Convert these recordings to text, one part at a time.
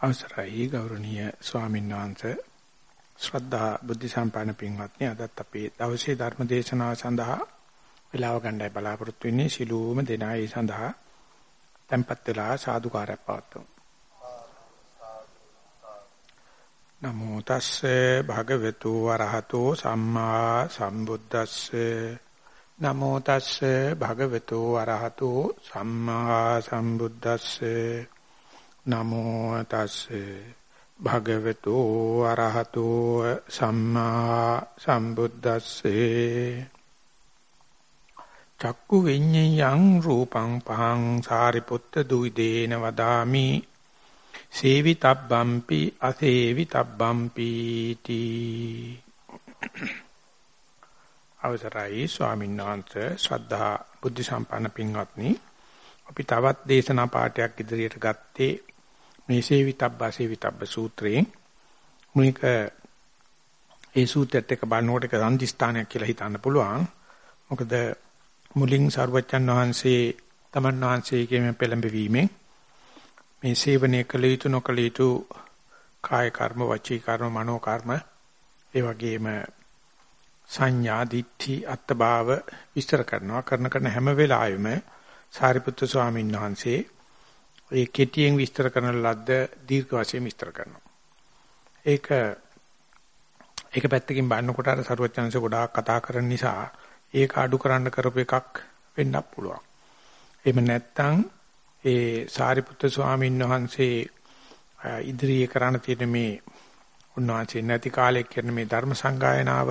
අවසරයි ගෞරවනීය ස්වාමීන් වහන්සේ. ශ්‍රද්ධා බුද්ධ සම්පන්න පින්වත්නි අදත් අපේ දවසේ ධර්ම දේශනාව සඳහා වේලාව ගන්නයි බලාපොරොත්තු වෙන්නේ. සිළුම දෙනා ඒ සඳහා tempත් වෙලා සාදුකාරයක් පවත්වමු. නමෝ තස්සේ භගවතු වරහතෝ සම්මා සම්බුද්දස්සේ. නමෝ තස්සේ භගවතු වරහතෝ සම්මා සම්බුද්දස්සේ. නමෝ තස්සේ භගවතු අරහතෝ සම්මා සම්බුද්දස්සේ චක්කු විඤ්ඤයං රූපං පහං සාරිපුත්ත දුයිදේන වදාමි. සේවිතබ්බම්පි අසේවිතබ්බම්පි තී. අවසරයි ස්වාමීන් වහන්සේ ශ්‍රද්ධා බුද්ධ සම්පන්න පින්වත්නි. අපි තවත් දේශනා පාඩයක් ඉදිරියට ගත්තේ මේ සේවිතබ්බ සේවිතබ්බ සූත්‍රයෙන් මේක ඒ සූත්‍රයත් එක්ක බලනකොට ඒක සම්දිස්ථානයක් කියලා හිතන්න පුළුවන්. මොකද මුලින් සර්වචන් වහන්සේ තමන් වහන්සේගේ පෙළඹවීමෙන් මේ සේවනයේ කළ යුතු නොකළ යුතු කාය කර්ම වචී කර්ම මනෝ කර්ම ඒ වගේම සංඥා දිට්ඨි අත්බාව විස්තර කරනවා කරන කරන හැම වෙලාවෙම සාරිපුත්‍ර ස්වාමීන් වහන්සේ ඒ කෙටියෙන් විස්තර කරන ලද්ද දීර්ඝ වශයෙන් විස්තර කරනවා. ඒක ඒක පැත්තකින් බලනකොට අර සරුවචනanse ගොඩාක් කතා කරන නිසා ඒක අඩු කරන්න කරපු එකක් වෙන්නත් පුළුවන්. එහෙම නැත්නම් ඒ සාරිපුත්‍ර ස්වාමීන් වහන්සේ ඉදිරියේ කරණ තියෙන මේ උන්වහන්සේ නැති කාලේ කරන මේ ධර්ම සංගායනාව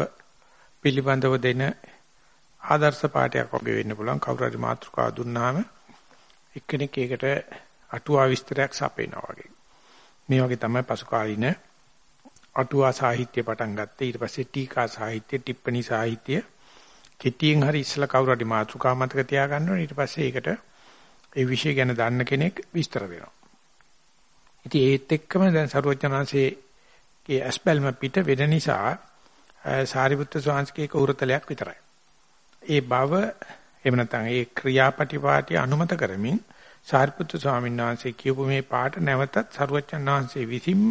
පිළිබඳව දෙන ආදර්ශ පාඩයක් වගේ වෙන්න පුළුවන් කවුරු හරි මාතෘකාව දුන්නාම එක්කෙනෙක් ඒකට අටුවා විස්තරයක් සපේනවා වගේ. මේ වගේ තමයි පසු කාලින අටුවා සාහිත්‍ය පටන් ගත්තේ. ඊට පස්සේ ටීකා සාහිත්‍ය, ටිප්පණි සාහිත්‍ය කෙටියෙන් හරි ඉස්සලා කවුරු හරි මාතෘකා මතක තියා ගන්න ඕනේ. ඊට පස්සේ ඒකට ඒ විෂය ගැන දන්න කෙනෙක් විස්තර දෙනවා. ඉතින් ඒත් එක්කම දැන් සරුවචනාංශයේ ඇස්බල්ම පිට වෙන නිසා සාරිපුත්‍ර ස්වාමීන්ගේ කෞරතලයක් විතරයි. ඒ බව එහෙම නැත්නම් ඒ ක්‍රියාපටිපාටි අනුමත කරමින් සාරිපුත්‍ර ස්වාමීන් වහන්සේ කියපු මේ පාට නැවතත් සරුවචන් වහන්සේ විසින්ම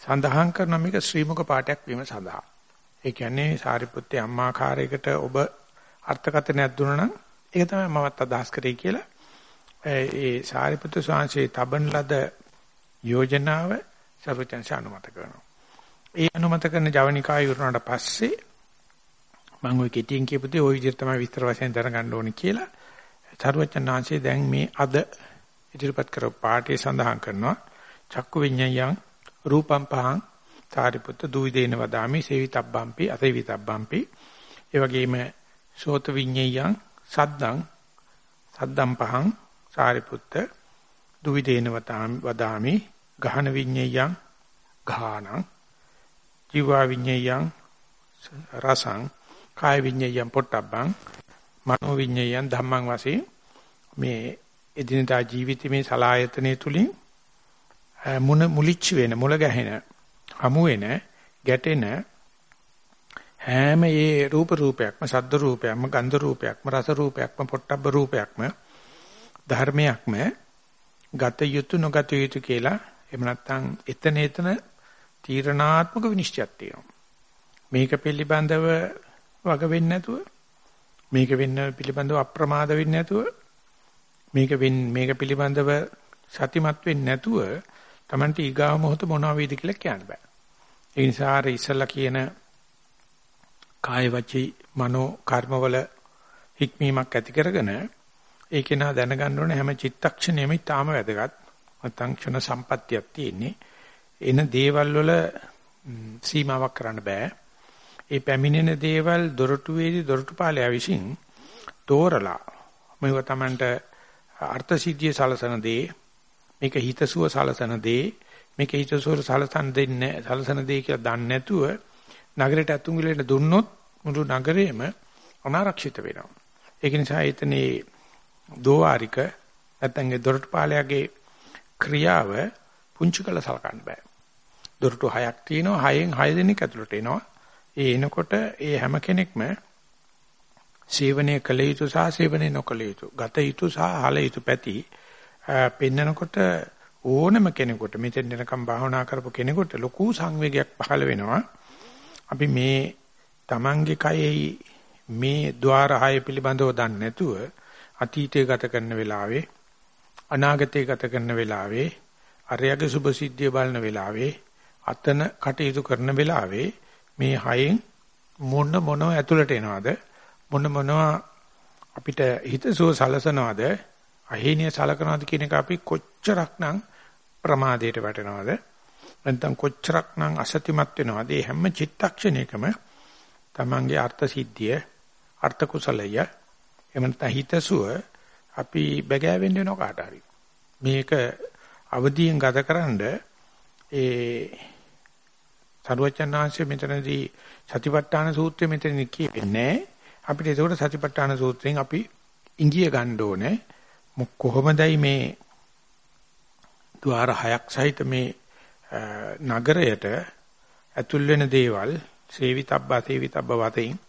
සඳහන් කරන මේක ශ්‍රීමුක පාඨයක් වීම සඳහා. ඒ කියන්නේ සාරිපුත්‍ර අම්මාකාරයකට ඔබ අර්ථකථනයක් දුන්නා නම් ඒක තමයි මමත් අදහස් කරේ කියලා. ඒ සාරිපුත්‍ර ස්වාමීන් තබන ලද යෝජනාව සරුවචන් අනුමත කරනවා. ඒ අනුමත කරන ජවනිකා ඉවරනට පස්සේ මම ওই කෙටියෙන් කියපු දේ ওই විදිහට තමයි විස්තර වශයෙන් දැනගන්න ඕනේ කියලා සරුවචනාංශයේ දැන් මේ අද ඉදිරිපත් කරපු පාඩේ සඳහන් කරනවා. චක්කු විඤ්ඤයං රූපම් පහං සාරිපුත්ත දුවිදේන වදාමි සේවිතබ්බම්පි අසේවිතබ්බම්පි. ඒ වගේම සෝත විඤ්ඤයං සද්දං සද්දම් පහං සාරිපුත්ත දුවිදේන වදාමි. ගහන විඤ්ඤයං ගානං ජීවා විඤ්ඤයං රසං. කාය විඤ්ඤයං පොට්ටබ්බං. මනෝ විඤ්ඤයයන් ධම්මං වශයෙන් මේ එදිනදා ජීවිතයේ මේ සලායතනෙ තුලින් මුන මුලිච්ච වෙන මුල ගැහෙන හමු වෙන ගැටෙන හැම ඒ රූප රූපයක්ම සද්ද රූපයක්ම ගන්ධ රූපයක්ම රස රූපයක්ම පොට්ටබ්බ රූපයක්ම ධර්මයක්ම ගත යුතු නොගත යුතු කියලා එහෙම නැත්නම් එතන එතන තීරණාත්මක විනිශ්චයක් තියෙනවා. මේක පිළිබඳව වග වෙන්නේ නැතුව මේක වෙන්න පිළිබඳව අප්‍රමාද වෙන්නේ නැතුව මේක මේක පිළිබඳව සතිමත් වෙන්නේ නැතුව Tamante ඊගාව මොහොත මොනවා වේද කියලා කියන්න බෑ. ඒ නිසා අර ඉස්සලා කියන කාය වචී මනෝ කර්මවල හික්මීමක් ඇති කරගෙන ඒකේ නා දැනගන්න ඕනේ හැම චිත්තක්ෂණයෙම ඊටාම වැදගත්. නැත්නම් ක්ෂණ සම්පත්තියක් තියෙන්නේ. එන දේවල් වල සීමාවක් කරන්න බෑ. ඒ පැමිණෙන දේවල් දොරටුවේදී දොරටුපාලයා විසින් තෝරලා මේව තමන්ට අර්ථ සිද්ධිය සලසන දේ මේක හිතසුව සලසන දේ මේක හිතසුව සලසන දෙන්නේ සලසන දේ කියලා දන්නේ නැතුව නගරයට අතුංගලෙට දුන්නොත් මුළු නගරේම අනාරක්ෂිත වෙනවා. ඒක නිසා එතනේ දෝවාරික නැත්නම් දොරටුපාලයාගේ ක්‍රියාව පුංචි කළ සලකන්න බෑ. දොරටු හයක් තියෙනවා හයෙන් හය දෙනෙක් ඇතුළට එනවා. ඒ එනකොට ඒ හැම කෙනෙක්ම සේවනය කළ යුතු සහ සේවනය නොකළ යුතු ගත යුතු සහ හල යුතු පැති පෙන්නකොට ඕනම කෙනෙකුට මෙතෙන් එනකම් භාවනා කරපු කෙනෙකුට ලොකු සංවේගයක් පහළ වෙනවා. අපි මේ Tamange කයෙහි මේ ద్వාර හය පිළිබඳව දන්නේ නැතුව අතීතය ගත කරන වෙලාවේ අනාගතය ගත කරන වෙලාවේ අරයගේ සුභ සිද්ධිය බලන වෙලාවේ අතන කටයුතු කරන වෙලාවේ මේ හයෙන් මොන මොනව ඇතුළට එනවද? මොන මොනවා අපිට හිතසුව සලසනවද? අහේනිය සලකනවද කියන එක අපි කොච්චරක්නම් ප්‍රමාදයට වැටෙනවද? නැත්නම් කොච්චරක්නම් අසතිමත් වෙනවද? මේ හැම චිත්තක්ෂණයකම තමන්ගේ අර්ථ සිද්ධිය අර්ථ කුසලය එහෙම නැත්නම් හිතසුව අපි බගෑවෙන්න වෙන කාට හරි. මේක අවදියෙන් ගතකරනද ඒ සරුවචනාංශය මෙතනදී සතිපට්ඨාන සූත්‍රය මෙතනදී කියවෙන්නේ අපිට ඒකට සතිපට්ඨාන සූත්‍රයෙන් අපි ඉංගිය ගන්න ඕනේ කොහොමදයි මේ ద్వාර හයක් සහිත මේ නගරයට ඇතුල් වෙන දේවල් සේවිතබ්බා සේවිතබ්බ වතෙන්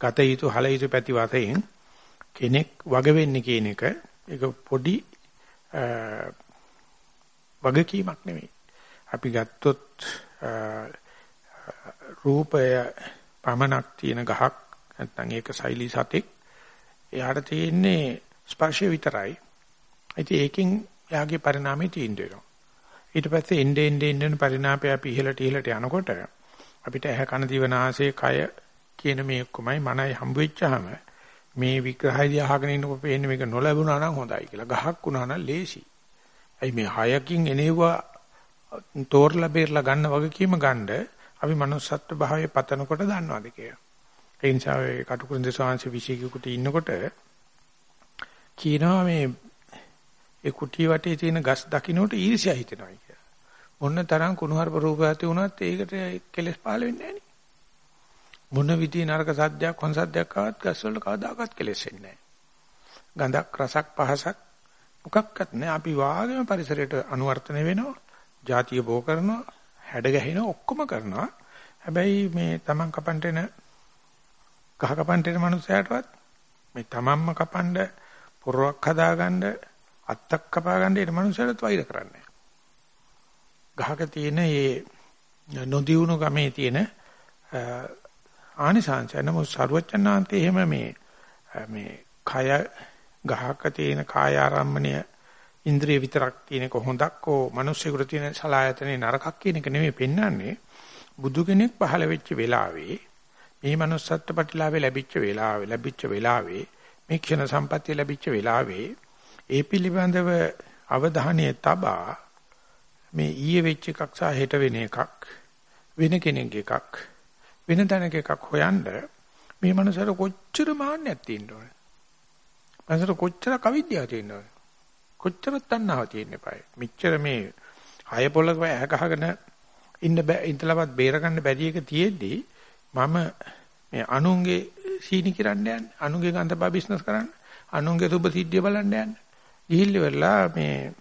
ගත යුතු හල යුතු පැති වතෙන් කෙනෙක් වග වෙන්නේ කියන එක ඒක පොඩි වගකීමක් නෙමෙයි. අපි ගත්තොත් රූපය පමනක් තියෙන ගහක් නැත්නම් ඒක සෛලී සතෙක් එයාට තියෙන්නේ ස්පර්ශය විතරයි. ඉතින් ඒකෙන් එයාගේ පරිණාමය තීන්දුව වෙනවා. ඊට පස්සේ එnde ende ende පරිණාමය අපි ඉහළට ඉහළට යනකොට අපිට ඇහ කන දිව නාසය කය කියන මේ ඔක්කොමයි මනයි හම්බ වෙච්චාම මේ විග්‍රහය දිහාගෙන ඉන්නකොට පේන්නේ මේක නොලැබුණා නම් හොඳයි කියලා. ගහක් වුණා නම් ලේසි. අයි මේ හයකින් එනෙවුවා තෝරලා බේරලා ගන්න වගකීම ගන්න අපි manussත්ව භාවයේ පතනකොට දන්නවද කියලා. ඒ නිසා ඒ කටුකුරුන්ද සාංශ විශේෂිකුට ඉන්නකොට කියනවා මේ ඒ කුටි වටේ තියෙන ගස් දකින්නට ඊර්ෂ්‍යා හිතෙනවා කියලා. මොන තරම් කුණුහරුප රූපයත් වුණත් ඒකට කෙලස් පහළ වෙන්නේ නැහැ මොන විදිහේ නරක සද්දයක් හොන් සද්දයක් ආවත් ගස් වල කවදාකවත් කෙලස් වෙන්නේ නැහැ. ගඳක් රසක් පහසක් මොකක්වත් නැහැ. අපි වාගේම පරිසරයට අනුවර්තන වෙනවා. ಜಾතිය බෝ කරනවා. හැඩ ගැහෙනවා ඔක්කොම කරනවා. හැබැයි මේ Taman කපන්ට එන ගහ කපන්ට එන මනුස්සයාටවත් මේ Tamanම කපන්න පොරවක් හදාගන්න අත්තක් කපාගන්න එන මනුස්සයාට වෛර කරන්නේ ගහක තියෙන මේ නොදියුණු ගමේ තියෙන ආනිසංශ නමුත් ਸਰවචන්නාන්තේ එහෙම මේ මේ කය ගහක තියෙන කාය ආරම්මණය ඉන්ද්‍රිය විතරක් තියෙනක හොඳක් ඕ මිනිස්සුන්ට තියෙන සලායතනේ නරකක් කියන එක නෙමෙයි පෙන්වන්නේ බුදු කෙනෙක් පහළ වෙච්ච වෙලාවේ මේ manussත්ත්ව ප්‍රතිලාභේ ලැබිච්ච වෙලාවේ ලැබිච්ච වෙලාවේ මේ ක්ෂණ සම්පත්තිය ලැබිච්ච වෙලාවේ ඒ පිළිබඳව අවධානය තබා මේ ඊයේ වෙච්ච එකක් සහ හෙට වෙන එකක් වෙන කෙනෙක් එකක් වෙන තැනක එකක් හොයන්න මේ මනසට කොච්චර මාන්නයක් තියෙන්න ඕනේ. මනසට කොච්චර කවිද්‍යාව තියෙන්න ඕනේ. කොච්චර තණ්හාව තියෙන්න එපායි. මෙච්චර මේ හය පොළක ඇහ ගහගෙන ඉන්න බෑ ඉඳලවත් බේරගන්න බැරි එක තියෙද්දි මම මේ අනුන්ගේ සීනි කිරන්න යන්නේ අනුන්ගේ ගන්ධබා බිස්නස් කරන්න අනුන්ගේ සුබ සිද්ධිය බලන්න යන්නේ. ගිහිල්ල වෙලා මේ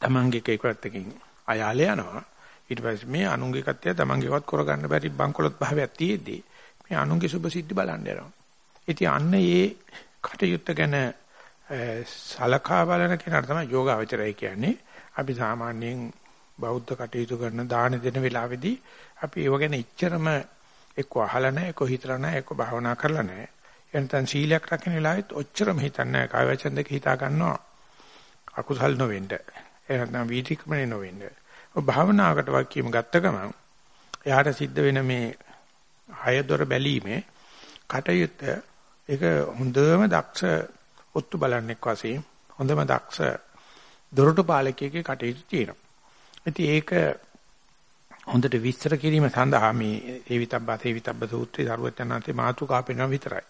තමන්ගේ කේකවත්තකින් අයාලේ යනවා. ඊට පස්සේ මේ අනුන්ගේ කත්ය තමන්ගේවත් කරගන්න බැරි බංකොලොත් භාවයක් තියෙද්දි මේ අනුන්ගේ සුබ සිද්ධි බලන්න යනවා. ඉතින් අන්න ඒ කටයුත්ත ගැන සලකා බලන කෙනාට තමයි යෝගාවචරය කියන්නේ. අපි සාමාන්‍යයෙන් බෞද්ධ කටයුතු කරන දාන දෙන වෙලාවේදී අපි ඒව ගැන ඉච්චරම එක්ක අහලා නැහැ, එක්ක හිතලා නැහැ, එක්ක භාවනා කරලා නැහැ. එනතන් සීලයක් රකින්න වෙලාවෙත් ඔච්චරම හිතන්නේ නැහැ. කාය වචන දෙක හිතා ගන්නවා. අකුසල් නොවෙන්න. එහෙනම් වීතික්‍රමනේ නොවෙන්න. ඔය භාවනාවකට වාක්‍යම ගත්ත ගමන් එයාට සිද්ධ වෙන මේ හයදොර බැලීමේ කටයුත්ත ඒක හොඳම දක්ෂ ඔත්තු බලන්නෙක් වශයෙන් හොඳම දක්ෂ දොරටු පාලකයෙක්ගේ කටයුතු තියෙනවා. ඉතින් ඒක හොඳට විස්තර කිරීම සඳහා මේ ඒවිතබ්බ තේවිතබ්බ සූත්‍රය දරුවචනාන්තේ මාතුකා පෙන්වන විතරයි.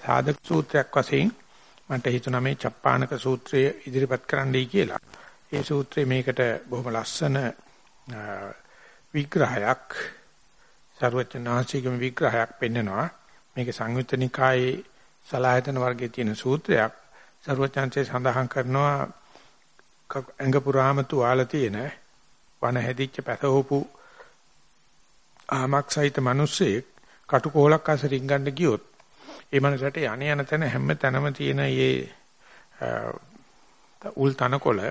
සාධක සූත්‍රයක් වශයෙන් මට හිතුණා මේ චප්පානක සූත්‍රය ඉදිරිපත් කරන්නයි කියලා. ඒ සූත්‍රය මේකට බොහොම ලස්සන විග්‍රහයක් සරුවචනාංශිකම විග්‍රහයක් පෙන්නනවා. මේක සංයුත්ත නිකායේ සලායතන වර්ගයේ තියෙන සූත්‍රයක් සරුවචාන්සේ සඳහන් කරනවා ඇඟ පුරාම තුවාල තියෙන වන හැදිච්ච පැසවපු ආමක් සහිත මිනිස්සෙක් කටුකොලක් අස රින්ගන්න ගියොත් ඒ මනසට යණ යන තැන හැම තැනම තියෙන මේ උල් තනකොළ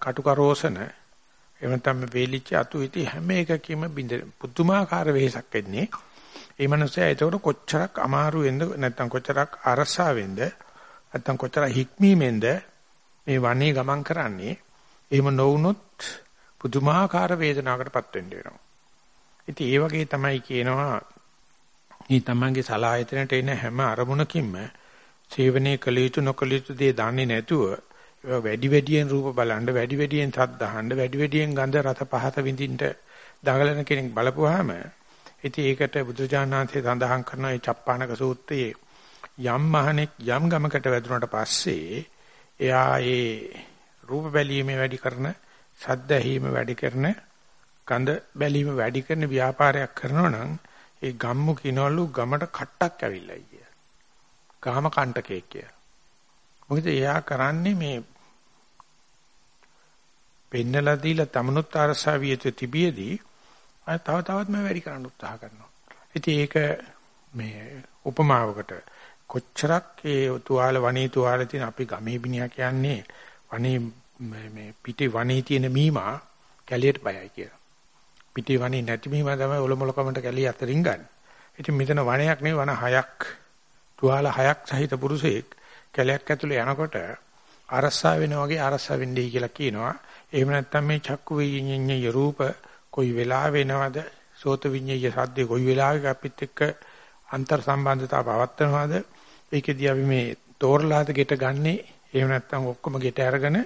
කටුකරෝසන එහෙම නැත්නම් වේලිච්ච අතු ඉති හැම එකකම බින්ද පුදුමාකාර වෙහසක් එන්නේ. ඒ මනුස්සයා ඒතකොට කොච්චරක් අමාරු වෙන්ද නැත්නම් කොච්චරක් අරසා වෙන්ද නැත්නම් කොච්චර හික්මීමෙන්ද මේ වනේ ගමන් කරන්නේ. එහෙම නොවුනොත් පුදුමාකාර වේදනාවකටපත් වෙන්න වෙනවා. ඉතින් ඒ වගේ තමයි කියනවා මේ තමන්ගේ සලායතනට එන හැම අරමුණකින්ම සේවනයේ කළ යුතු නොකළ යුතු දේ දන්නේ නැතුව වැඩි වැඩියෙන් රූප බලන්න වැඩි වැඩියෙන් සද්ද අහන්න වැඩි වැඩියෙන් ගන්ධ රස පහත විඳින්න දඟලන කෙනෙක් බලපුවාම ඉතින් ඒකට බුදුජානනාථේ සඳහන් කරන ඒ චප්පානක සූත්‍රයේ යම් මහණෙක් යම් ගමකට වැදුනට පස්සේ එයා ඒ රූප බැලීමේ වැඩි කරන සද්ද ඇහිීම වැඩි කරන ගඳ බැලීම වැඩි කරන ව්‍යාපාරයක් කරනවා නම් ඒ ගම්මු කිනවලු ගමට කට්ටක් ඇවිල්ලා කිය. ගාම කණ්ඩකේ කිය. මොකද එයා කරන්නේ මේ පෙන්නලා දීලා තමනුත් අරසා වියත තිබියදී අය තව තවත් මේ වැඩි කරන්න උත්සාහ කරනවා. ඉතින් ඒක මේ උපමාවකට කොච්චරක් ඒ තුවාල වනේ තුවාල තියෙන අපි ගමේ බිනියා කියන්නේ වනේ මේ පිටේ වනේ තියෙන මීමා කැලියට බයයි කියලා. පිටේ වනේ නැති මීමා තමයි ඔලොමලකමට කැලිය අතරින් ගන්න. ඉතින් මෙතන වනයක් නෙවෙයි වන හයක් තුවාල හයක් සහිත පුරුෂයෙක් කැලයක් ඇතුලේ යනකොට අරස්සා වෙනා වගේ අරස්සා වෙන්නයි කියලා කියනවා. එහෙම නැත්නම් මේ චක්කු විඤ්ඤාණය රූප කොයි වෙලාව වෙනවද? සෝත විඤ්ඤාය සද්දේ කොයි වෙලාවක අපිත් එක්ක අන්තර් සම්බන්ධතාව පවත්නවද? ඒකෙදී අපි මේ තෝරලාද ගෙට ගන්නෙ එහෙම නැත්නම් ඔක්කොම ගෙට අරගෙන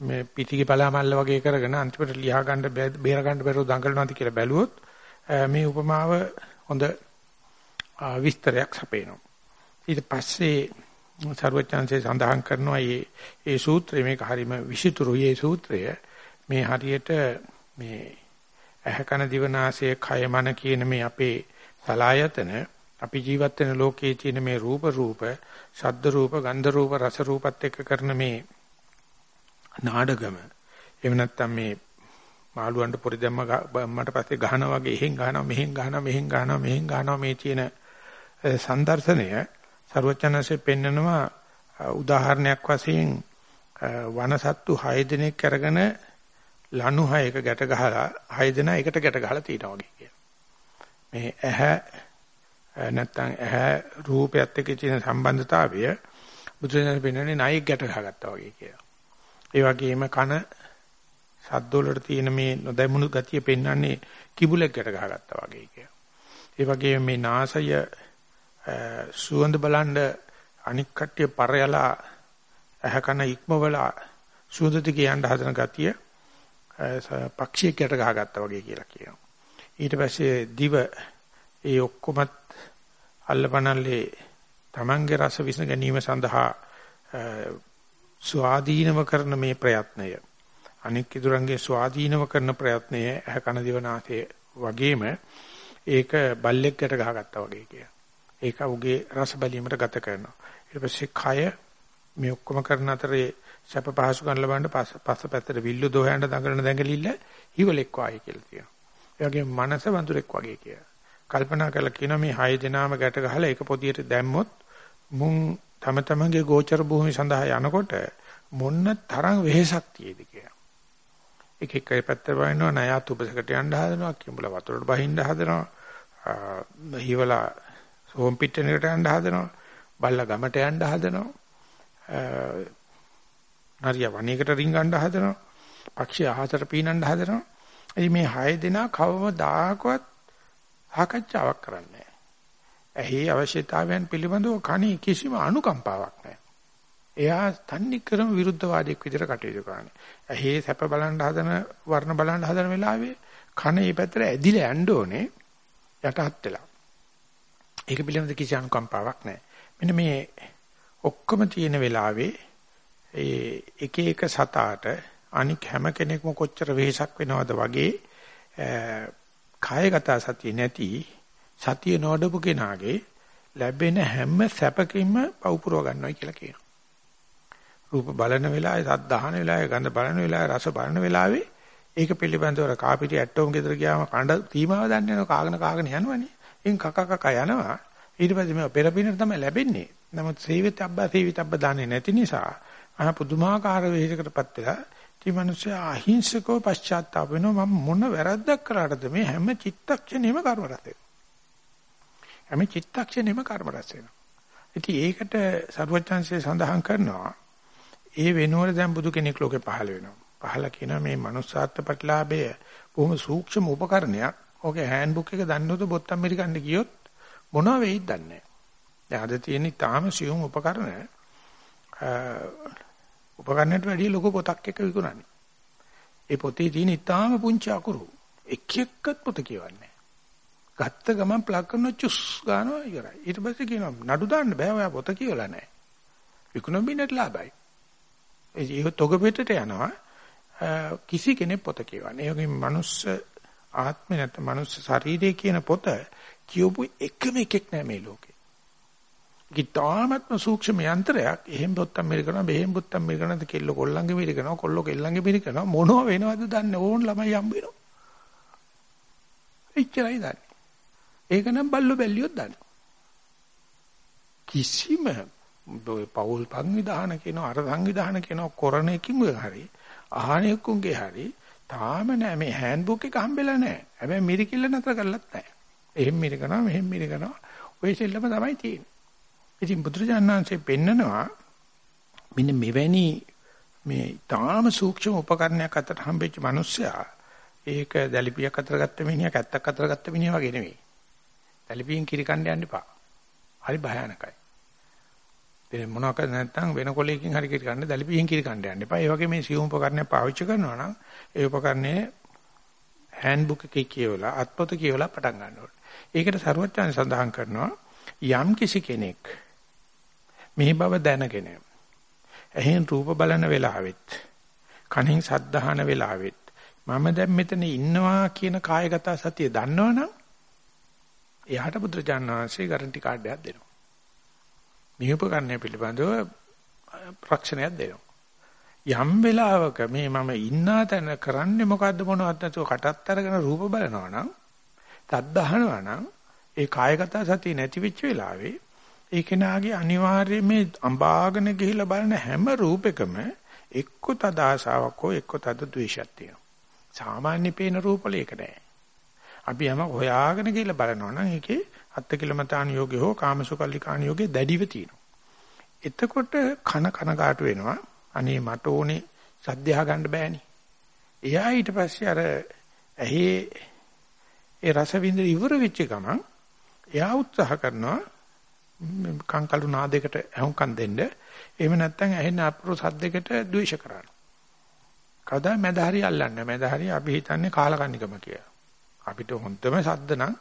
මේ පිටිගේ පලාමල්ල වගේ කරගෙන අන්තිමට ලියා ගන්න බේර ගන්න බැරුව දඟලනවාද කියලා බැලුවොත් මේ උපමාව හොඳ විස්තරයක් සපේනවා. ඊට පස්සේ සර්වචන්සේ සඳහන් කරනවා මේ ඒ සූත්‍රය මේක හරීම විචිතුරුයි ඒ සූත්‍රය මේ හරියට මේ ඇහ කන දිවනාසය කය මන කියන මේ අපේ සලායතන අපි ජීවත් වෙන ලෝකයේ තියෙන මේ රූප රූප ශබ්ද රූප ගන්ධ රූප රස රූපත් එක්ක කරන මේ නාඩගම. එහෙම නැත්නම් මේ මාළුවන්ට පොරි දැම්ම මට පස්සේ ගහනවා වගේ එහෙන් ගහනවා මෙහෙන් ගහනවා මෙහෙන් ගහනවා මෙහෙන් ගහනවා මේ තියෙන සම්දර්ශනය ਸਰවචනසේ පෙන්නනවා උදාහරණයක් වශයෙන් වනසත්තු 6 දිනක් අරගෙන ලනු 6ක ගැට ගහලා 6 දෙනා එකට ගැට ගහලා තියෙනවා වගේ කියන. මේ ඇහැ නැත්තම් ඇහැ රූපයත් එක්ක තියෙන සම්බන්ධතාවය බුදුසසුන පෙන්වන්නේ ණයෙක් ගැට ගහගත්තා වගේ කියලා. ඒ වගේම කන සද්ද වලට තියෙන මේ නොදැමුණු ගතිය පෙන්වන්නේ කිඹුලෙක් ගැට ගහගත්තා වගේ කියලා. ඒ වගේම මේ නාසය සුවඳ බලන්න අනික් කට්ටිය පරයලා ඇහ කන ඉක්මවලා සුවඳ දිගේ යන්න හදන ගතිය පක්ෂියෙක්ට ගහගත්තා වගේ කියලා කියනවා. ඊට පස්සේ දිව ඒ ඔක්කොමත් අල්ලපනල්ලේ Tamange රස විස ගැනීම සඳහා ස්වාධීනව කරන මේ ප්‍රයත්නය අනික් ඉදurangගේ ස්වාධීනව කරන ප්‍රයත්නය ඇහ කන දිව නාසය වගේම ඒක බල්ලෙක්කට ගහගත්තා වගේ කියනවා. ඒක උගේ රස බැලීමට ගත කරනවා. ඊට පස්සේ කය මේ ඔක්කොම කරන අතරේ සැප පහසු ගන්න ලබන්න පස්ස පස්ස පැත්තට විල්ලු දොහයන්ට දඟලන දැඟලිල්ල හිවලෙක් වායි කියලා තියෙනවා. ඒ වගේම මනස වඳුරෙක් වගේ කියලා. කල්පනා කරලා කියන මේ හය දෙනාම ගැට ගහලා එක පොදියට දැම්මොත් මුන් තම තමන්ගේ ගෝචර භූමි සඳහා යනකොට මොන්න තරම් වෙහෙසක් තියේද කියලා. එක එක පැත්තට වයින්නවා නයාත් උපසකට යන්න හදනවා කිඹුල වතුරට බහින්න හදනවා හිවලා සෝම් පිට්ටනකට යන්න හදනවා බල්ලා ගමට යන්න හදනවා නරිය වණේකට රින්ගන්න හදනවා. පක්ෂි අහසට පීනන්න හදනවා. ඉතින් මේ හය දෙනා කවමදාකවත් සාකච්ඡාවක් කරන්නේ නැහැ. ඇහි අවශ්‍යතාවයන් පිළිබඳව කණේ කිසිම අනුකම්පාවක් නැහැ. එයා තන්නේ කරම විරුද්ධවාදයක් විදිහට කටයුතු කරන්නේ. ඇහි සැප බලන්න හදන වර්ණ බලන්න හදන වෙලාවේ කන මේ පැත්තට ඇදිලා යන්න ඕනේ යටහත් වෙලා. ඒක පිළිබඳව කිසි අනුකම්පාවක් නැහැ. මෙන්න මේ ඔක්කොම තියෙන වෙලාවේ ඒ එක එක සතාට අනික් හැම කෙනෙක්ම කොච්චර වෙහෙසක් වෙනවද වගේ කායගත සතිය නැති සතිය නොඩපු කෙනාගේ ලැබෙන හැම සැපකින්ම පවුපුරව ගන්නවා කියලා කියනවා. රූප බලන වෙලාවේ, සද්ද අහන වෙලාවේ, ගඳ බලන වෙලාවේ, රස බලන වෙලාවේ ඒක පිළිබඳව කාපිටි ඇටෝම් ගෙදර ගියාම කණ්ඩ තීමාව දන්නේ නැහැ කාගෙන කාගෙන යනවනේ. එන් කක කක යනවා. ඊට පස්සේ මේ පෙරපිනට තමයි ලැබෙන්නේ. නමුත් සීවිත අබ්බා සීවිත අබ්බා දන්නේ නැති නිසා ආ පුදුමාකාර වෙහෙසකටපත් වෙලා මේ මිනිස්සයා අහිංසකව පශ්චාත්තාප වෙනවා මම මොන වැරද්දක් කරාටද මේ හැම චිත්තක්ෂණෙම කර්ම රැස් වෙනවා. හැම චිත්තක්ෂණෙම කර්ම රැස් වෙනවා. ඉතින් ඒකට සරුවචාන්සේ සඳහන් කරනවා ඒ වෙනුවට දැන් බුදු කෙනෙක් ලෝකේ පහළ වෙනවා. පහළ කියන මේ manussාත්ත්ව ප්‍රතිලාභය බොහොම සූක්ෂම උපකරණයක්. ඕකේ හෑන්ඩ් බුක් එක දන්නොත් බොත්තම් මෙරිකන්න ගියොත් මොනවා වෙයිද දන්නේ නැහැ. දැන් අද තියෙන තාම සියුම් උපකරණ උපකරණයට වැඩිය ලොකු පොතක් එක විකුණන්නේ. ඒ පොතේ තියෙන ඊටාම පුංචි අකුරු එක එක්කත් පොත කියවන්නේ. ගත්ත ගමන් ප්ලග් කරන චුස් ගන්නවා ඉවරයි. ඊට පස්සේ කියනවා නඩු දාන්න බෑ ඔයා පොත කියවලා නැහැ. විකුණන බින්නට ලාභයි. ඒ තොග පිටට යනවා කිසි කෙනෙක් පොත කියවන්නේ. ඒ වගේ මනුස්ස ආත්මය නැත්නම් මනුස්ස ශරීරය කියන පොත කියවපු එකම එකෙක් නෑ මේ ලෝකේ. ගිතාමත්ම සූක්ෂම යන්ත්‍රයක් එහෙම් බොත්තම් මෙරි කරනවා මෙහෙම් බොත්තම් මෙරි කරනවා කෙල්ල කොල්ලන්ගේ මෙරි කරනවා කොල්ල කෙල්ලන්ගේ මෙරි කරනවා මොනව වෙනවද දන්නේ ඕන් ළමයි හම්බ වෙනවා. එච්චරයි දන්නේ. ඒක නම් බල්ලෝ බැල්ලියොත් දන්නේ. කිසිම පෞල් සංවිධාන කියන අර සංවිධාන කියන කොරණ එකකින් හරි අහන එක්කුන්ගේ හරි තාම නෑ මේ හෑන්ඩ් බුක් එක හම්බෙලා නෑ. හැබැයි මිරිකිල්ල නතර කරලත් නෑ. එහෙම මිරිකනවා මෙහෙම මිරිකනවා ඔය සෙල්ලම තමයි තියෙන්නේ. ඉතින් බුදුරජාණන්සේ පෙන්නනවා මෙන්න මෙවැනි මේ තාම සූක්ෂම උපකරණයක් අතර හම්බෙච්ච මිනිස්සයා ඒක දැලිපියක් අතර ගත්ත මිනිහා කැත්තක් අතර ගත්ත මිනිහා වගේ නෙවෙයි. දැලිපියෙන් කිරි කන්න යන්න එපා. හරි භයානකයි. වෙන මොනවාක නැත්තම් වෙන කොලයකින් හරි කිරි කන්න දැලිපියෙන් කිරි කන්න යන්න එපා. ඒ වගේ මේ සියුම් උපකරණයක් පාවිච්චි කරනවා නම් ඒ උපකරණයේ හෑන්ඩ් බුක් එකේ කියවලා අත්පොත කියවලා පටන් ගන්න ඕනේ. ඒකට සරුවච්චාන් සඳහන් කරනවා යම් කිසි කෙනෙක් මේ බව දැනගෙන එහෙන් රූප බලන වෙලාවෙත් කනින් සද්ධාහන වෙලාවෙත් මම දැන් මෙතන ඉන්නවා කියන කායගත සතිය දන්නවනම් එයාට බුදුරජාණන් වහන්සේ ගැරන්ටි කාඩ් එකක් දෙනවා. මේ උපකරණය පිළිබඳව රක්ෂණයක් දෙනවා. යම් වෙලාවක මේ මම ඉන්නා තැන කරන්නේ මොකද්ද මොනවද නැතුව කටත් අරගෙන රූප බලනවා නම් තද්දහනවා නම් ඒ කායගත සතිය නැති වෙච්ච වෙලාවේ ඒ කෙනාගේ අනිවාර්යයෙන් මේ අඹාගෙන ගිහිලා බලන හැම රූපෙකම එක්ක තද ආශාවක් හෝ එක්ක තද ද්වේෂයක් තියෙනවා. සාමාන්‍ය පේන රූපවල ඒක නෑ. අපි හැම හොයාගෙන ගිහිල්ලා බලනවා නම් ඒකේ අත්ති කිලමතාන යෝගේ හෝ කාමසුකල්ලිකාන යෝගේ දැඩිව තියෙනවා. එතකොට කන කන කාට වෙනවා. අනේ මට ඕනේ සද්දයා ගන්න බෑනේ. එයා ඊට පස්සේ අර ඇහි ඒ රස විඳ ඉවර වෙච්ච ගමන් එයා උත්සාහ කරනවා කංකලු නාදයකට අහුම්කම් දෙන්න. එහෙම නැත්නම් ඇහෙන අපරු සද්දයකට ද්වේෂ කරනවා. කවදා මැද හරි අල්ලන්නේ මැද හරි අපි හිතන්නේ කාලකන්නිකම කියලා. අපිට හොඳම සද්ද නම්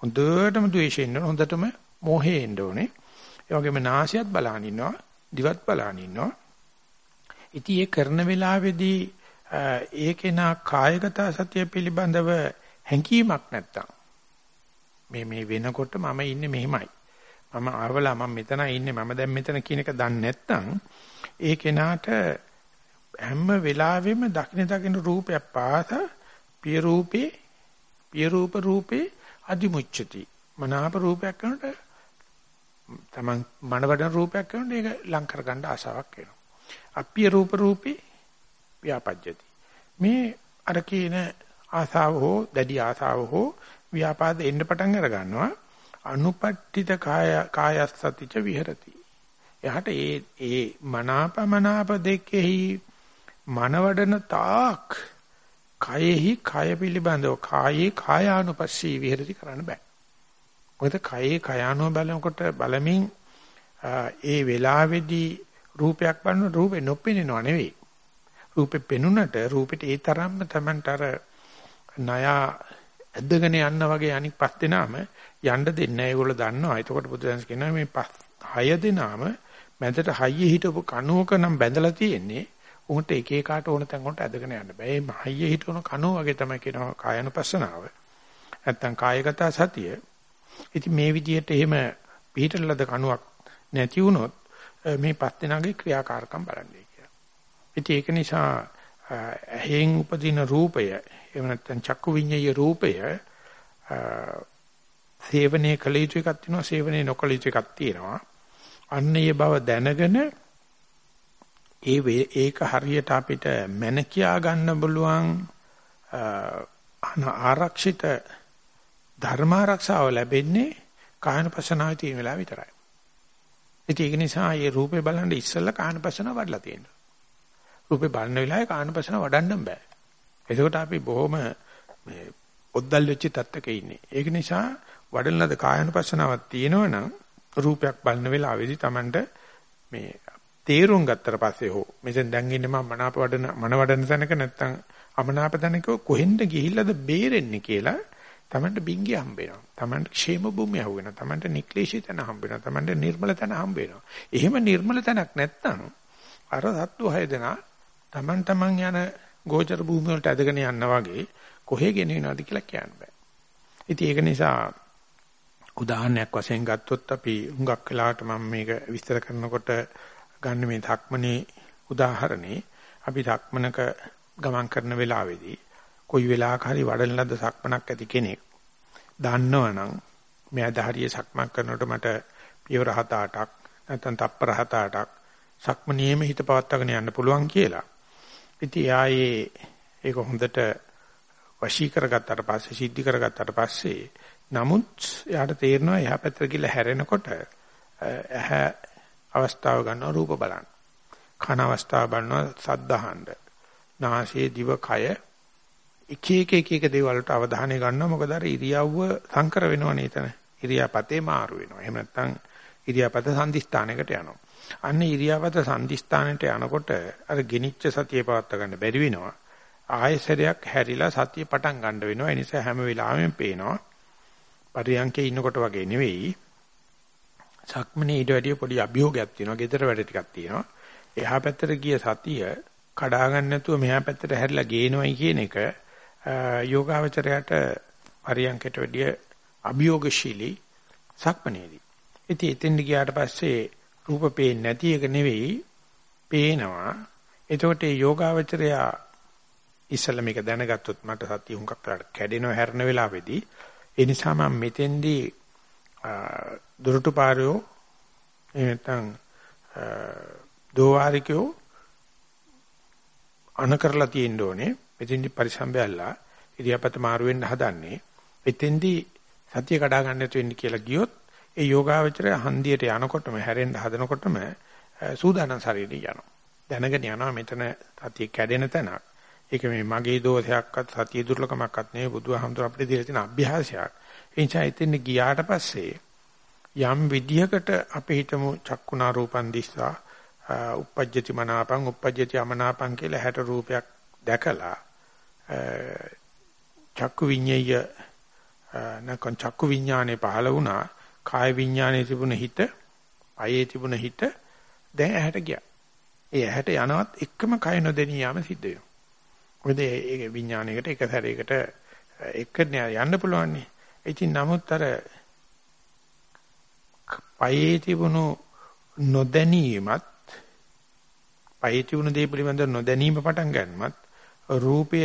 හොඳටම ද්වේෂයෙන් ඉන්න හොඳටම මෝහයෙන් ඉන්න ඕනේ. ඒ වගේම නාසයත් බලහන් ඉන්නවා, දිවත් බලහන් ඉන්නවා. ඉතින් ඒ කරන වෙලාවේදී ඒකේනා කායගත සතිය පිළිබඳව හැඟීමක් නැත්තම් මේ මේ වෙනකොට මම ඉන්නේ මෙහෙමයි. මම ආවලා මම මෙතන ඉන්නේ මම දැන් මෙතන කියන එක දන්නේ නැත්නම් ඒ කෙනාට හැම වෙලාවෙම දකින දකින රූපයක් පාස පිය රූපේ පිය රූප රූපේ අදිමුච්චති මනාප රූපයක් කරනකොට තමන් මනවඩන රූපයක් කරනකොට ඒක ලං කර ගන්න ආසාවක් එනවා අප්පිය රූප රූපේ ව්‍යාපජ්ජති. මේ අර කියන ආසාව හෝ දැඩි ආසාව හෝ ව්‍යාපාද එන්න පටන් අර ගන්නවා අනුපට්ඨිත කාය කායස්සතිච විහෙරති. එහට ඒ ඒ මනාපමනාප දෙකෙහි මනවඩන තාක් කයෙහි කය පිළිබඳව කායේ කායානුපස්සී විහෙරති කරන්න බෑ. මොකද කයේ කයානුව බලනකොට බලමින් ඒ වෙලාවේදී රූපයක් බලන රූපේ නොපෙනෙනව නෙවෙයි. රූපේ පෙනුනට රූපෙට ඒ තරම්ම Tamanට අර ණය ඇදගෙන යන්න වගේ අනික් පස් දෙනාම යන්න දෙන්නේ නැහැ. ඒගොල්ලෝ දන්නවා. එතකොට බුදුදහම කියනවා මේ පස් හය දෙනාම මැදට හයිය හිටපු කණුවක නම් බැඳලා තියෙන්නේ. උන්ට එක එකාට ඕන තැන් වලට ඇදගෙන යන්න බෑ. මේ හයිය හිටවන කණුව වගේ තමයි කියනවා කායනුපස්සනාව. නැත්තම් කායගත සතිය. ඉතින් මේ විදිහට එහෙම පිටරලද කණුවක් නැති වුණොත් මේ පස් දෙනාගේ ක්‍රියාකාරකම් බලන්නේ කියලා. ඉතින් ඒක නිසා ඇහෙන් උපදින රූපය එහෙම නැත්නම් චක්කු විඤ්ඤාය රූපය සේවනයේ කළ යුතු එකක් තියෙනවා සේවනයේ නොකළ යුතු එකක් තියෙනවා අන්න ඒ බව දැනගෙන ඒ ඒක හරියට අපිට මන කියා ගන්න බලුවන් ආරක්ෂිත ධර්ම ආරක්ෂාව ලැබෙන්නේ කායනපසනාවේ තියෙන වෙලාව විතරයි. ඉතින් ඒක නිසා මේ රූපේ බලන්න ඉස්සෙල්ලා කායනපසනාව වඩලා තියෙනවා. රූපේ බලන වෙලාවේ කායනපසනාව වඩන්න බෑ. එතකොට අපි බොහොම මේ ඔද්දල් වෙච්ච තත්ත්වක ඉන්නේ. ඒක නිසා වඩන ලද කායනපසනාවක් තියෙනවනම් රූපයක් බලන වෙලාවේදී Tamanට මේ තේරුම් ගත්තට පස්සේ හෝ මෙතෙන් දැන් ඉන්නේ මම මනාප වඩන මන වඩන තැනක නැත්තම් අමනාප තැනක කොහෙන්ද ගිහිල්ලාද බේරෙන්නේ කියලා Tamanට බින්ගිය හම්බ වෙනවා. Tamanට ക്ഷേම භූමිය හම්බ වෙනවා. Tamanට නික්ලේශී තැන හම්බ වෙනවා. Tamanට නිර්මල තැන හම්බ වෙනවා. එහෙම නිර්මල තැනක් නැත්තම් අර සත්තු හය දෙනා Taman Taman යන ගෝචර භූමිය වලට ඇදගෙන යනවා වගේ කොහෙ ගෙනියනවද කියලා කියන්න බෑ. ඉතින් ඒක නිසා උදාහරණයක් වශයෙන් ගත්තොත් අපි හුඟක් වෙලාවට මම මේක විස්තර කරනකොට ගන්න මේ ධක්මනේ උදාහරණේ අපි ධක්මනක ගමන් කරන වෙලාවේදී කොයි වෙලාවක හරි වඩන ලද සක්මනක් ඇති කෙනෙක් දන්නවනම් මෙයා ධාරිය සක්මන් කරනකොට මට පියවර 7-8ක් නැත්නම් තප්පර 7-8ක් සක්මනියේම හිත පවත්වාගෙන යන්න පුළුවන් කියලා. ඉතින් ආයේ ඒක හොඳට වශී කරගත්තට පස්සේ සිද්ධි කරගත්තට පස්සේ නමුත් එයාට තේරෙනවා එහා පැත්තට ගිහලා හැරෙනකොට ඇහැ අවස්ථාව ගන්නවා රූප බලන්න. කන අවස්ථාව බලනවා සද්ද අහන්න. නාසයේ දිව කය එක එක එක එක දේවල් වලට අවධානය ගන්නවා මොකද අර ඉරියව්ව සංකර වෙනවනේ එතන. ඉරියාපතේ මාරු වෙනවා. එහෙම නැත්නම් ඉරියාපත සංදිස්ථානයකට යනවා. අන්න ඉරියාපත සංදිස්ථානයට යනකොට අර ගෙනිච්ච සතිය පවත්වා ගන්න බැරි වෙනවා. ආයෙසරයක් හැරිලා සතිය පටන් ගන්න වෙනවා. ඒ නිසා හැම වෙලාවෙම පේනවා. පරියන්කේ ඉන්නකොට වගේ නෙවෙයි. සක්මනේ ඊට වැඩිය පොඩි අභියෝගයක් තියෙනවා. gedara වැඩ ටිකක් තියෙනවා. එහා පැත්තට ගිය සතිය කඩා ගන්න නැතුව මෙහා පැත්තට හැරිලා ගේනවයි කියන එක යෝගාවචරයට පරියන්කයට වැඩිය අභියෝගශීලී සක්මනේදී. ඉතින් එතෙන් ගියාට පස්සේ රූප පේන්නේ නැති එක නෙවෙයි පේනවා. එතකොට මේ යෝගාවචරය ඉස්සෙල්ලා මේක දැනගත්තොත් මට සතිය හුඟක් කරලා කැඩෙනව හැරෙන වෙලාවේදී ඒ නිසා මම මෙතෙන්දී දොරටු පාරයෝ එහෙනම් දෝවාරිකයෝ අන කරලා තියෙන්න ඕනේ. මෙතෙන්දී පරිසම්බයල්ලා ඉරියාපත මාරු වෙන්න හදන්නේ. එතෙන්දී සතිය කඩා ගන්න නැතු වෙන්න කියලා ගියොත් ඒ යෝගාවචරය හන්දියට යනකොටම හැරෙන්න හදනකොටම සූදානම් ශරීරය යනවා. දැනගෙන යනවා මෙතන සතිය කැඩෙන තැනක්. ඒක මේ මගේ දෝෂයක්වත් සතිය දුර්ලකමක්වත් නෙවෙයි බුදුහාමුදුර අපිට දීලා තියෙන අභ්‍යාසයක්. ඒ නිසා එතෙන් ගියාට පස්සේ යම් විදියකට අපි හිතමු චක්කුණා රූපන් දිස්සා uppajjati මනාපං uppajjati අමනාපං කියලා හැට රූපයක් දැකලා චක්කු විඤ්ඤය නැකන් චක්කු විඥානේ පහළ වුණා කාය විඥානේ තිබුණ හිත පයේ තිබුණ හිත දැන් ඇහැට ගියා. ඒ ඇහැට යනවත් එකම කය නොදෙනී යාම සිද්ධ වෙනවා. මොකද ඒ විඥානයකට එක සැරයකට එක යන්න පුළුවන් නේ. ඉතින් නමුත් අර පයේ තිබුණු නොදැනීමත් පයේ තිබුණු දේ පිළිබඳ නොදැනීම පටන් ගන්නමත් රූපය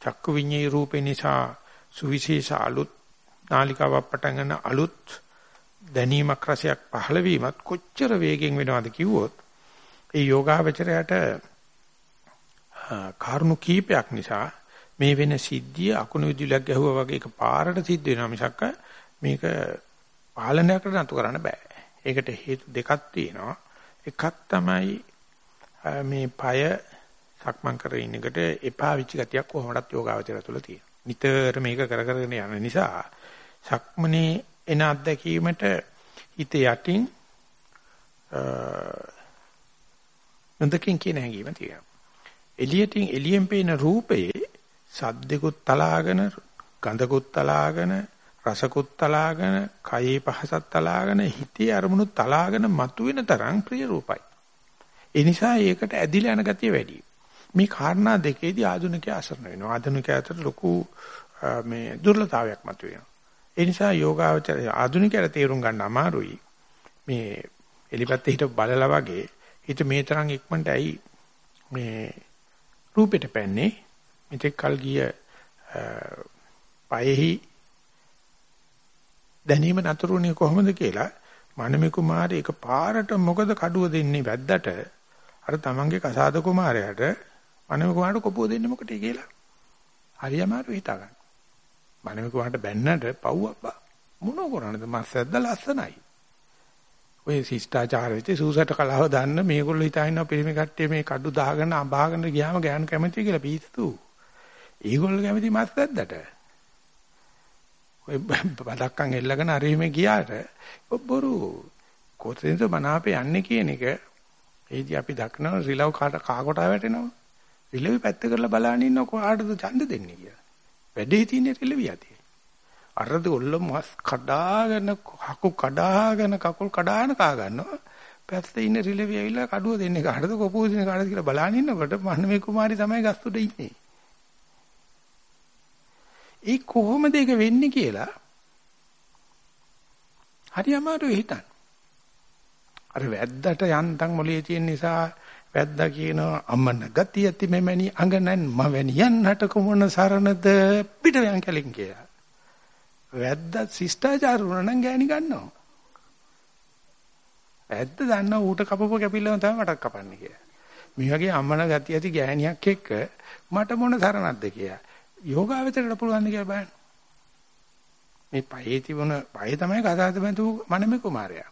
චක්කු විඤ්ඤේ රූපේ නිසා සුවිශේෂ අලුත් නාලිකාවක් පටන් ගන්න අලුත් දැනීමක් රසයක් පහළ වීමත් කොච්චර වේගෙන් වෙනවද කිව්වොත් ඒ යෝගාවචරයට කාරුණු කීපයක් නිසා මේ වෙන සිද්ධිය අකුණු විදුලියක් ගැහුවා වගේ එක පාරට සිද්ධ වෙනවා මිසක් මේක පාලනයකට නතු කරන්න බෑ. ඒකට හේතු දෙකක් තියෙනවා. එකක් තමයි මේ পায় සක්මන් කරගෙන ඉන්නකොට එපා විච ගතියක් කොහොමදත් යෝගාවචරය තුළ තියෙනවා. නිතර මේක කර කරගෙන යන නිසා සක්මනේ එන අත්දැකීමට හිත යටින් නොදකින් කියන හැඟීම තියෙනවා. එළියටින් එළියෙන් පේන රූපයේ සද්දෙකුත් තලාගෙන ගඳකුත් තලාගෙන රසකුත් තලාගෙන කයේ පහසත් තලාගෙන හිතේ අරමුණුත් තලාගෙන මතුවෙන තරම් ප්‍රිය රූපයි. ඒ නිසා ඒකට ඇදිලා යන ගතිය වැඩි. මේ කාරණා දෙකේදී ආධුනිකය අසරණ වෙනවා. ආධුනිකය අතර ලොකු මේ දුර්ලභතාවයක් මතුවෙනවා. ඒ නිසා යෝගාවචර ආධුනිකයට තේරුම් ගන්න අමාරුයි. මේ එලිපැත්තේ හිට බලලා වගේ හිත මේ තරම් ඉක්මනට ඇයි මේ රූපෙට පැන්නේ මෙතෙක් කල් ගිය පයෙහි දැනීම නතරුනේ කොහොමද කියලා මනමේ කුමාරී එක පාරට මොකද කඩුව දෙන්නේ වැද්දට අර තමන්ගේ කසාද කුමාරයාට මනම කුමාරට කොපුව දෙන්න මොකටද කියලා. හරි අමාරු හිතා ගන්න. මනම කුමාරට බැන්නට පව් අප්පා. මොන කරන්නද මස් ඇද්ද ලස්සනයි. ඔය ශිෂ්ටාචාර වෙච්ච සූසට කලාව දාන්න මේගොල්ලෝ හිතා ඉන්නවා පිරිමි කට්ටිය මේ කඩු දාගෙන අඹාගෙන ගියාම ගෑනු කැමතියි කියලා පිස්සු. ඒගොල්ලෝ කැමති මස් ඇද්දට. ඔය බඩක්කන් එල්ලගෙන අරීමේ ගියාට බොරු කොතෙන්ද මනාපේ යන්නේ කියන එක ඒදී අපි දක්නවා රිලව් කාට කා කොටා වැටෙනවා. රිලව් පැත්ත කරලා බලන ඉන්න කොහාටද ඡන්ද දෙන්නේ කියලා. වැඩේ තියෙන්නේ රිලව් යතියි. අරද ඔල්ල මස් කඩාගෙන කකු කඩාගෙන කකුල් කඩාන කා ගන්නවා. පැත්තේ ඉන්න රිලව් ඇවිල්ලා කඩුව දෙන්නේ කාටද කොපුව දෙන්නේ කාටද කියලා බලන ඉන්නකොට මහනමේ කුමාරි තමයි ගස්තුඩ ඉන්නේ. ඒ කොහොමද ඒක වෙන්නේ කියලා හරි අමාරුයි හිතන්න. අර වැද්දට යන්තම් මොලේ තියෙන නිසා වැද්දා කියනවා අම්මන ගතිය ඇති මෙමණි අඟනන් මවැනියන්ට කොමන සරණද පිටවෙන් කලින් කියලා. වැද්දා ශිෂ්ටාචාර වුණා නම් ගෑණි ගන්නවා. වැද්ද දන්නා ඌට කපපුව කැපිල්ලම තමයි මටත් කපන්නේ කියලා. මේ වගේ අම්මන ගතිය ඇති ගෑණියක් එක්ක මට මොන සරණක්ද කියලා. යෝගාවචරයට පුළුවන් ද කියලා බලන්න. මේ පයේ තිබුණ පයේ තමයි කතාවද බඳු මනමේ කුමාරයා.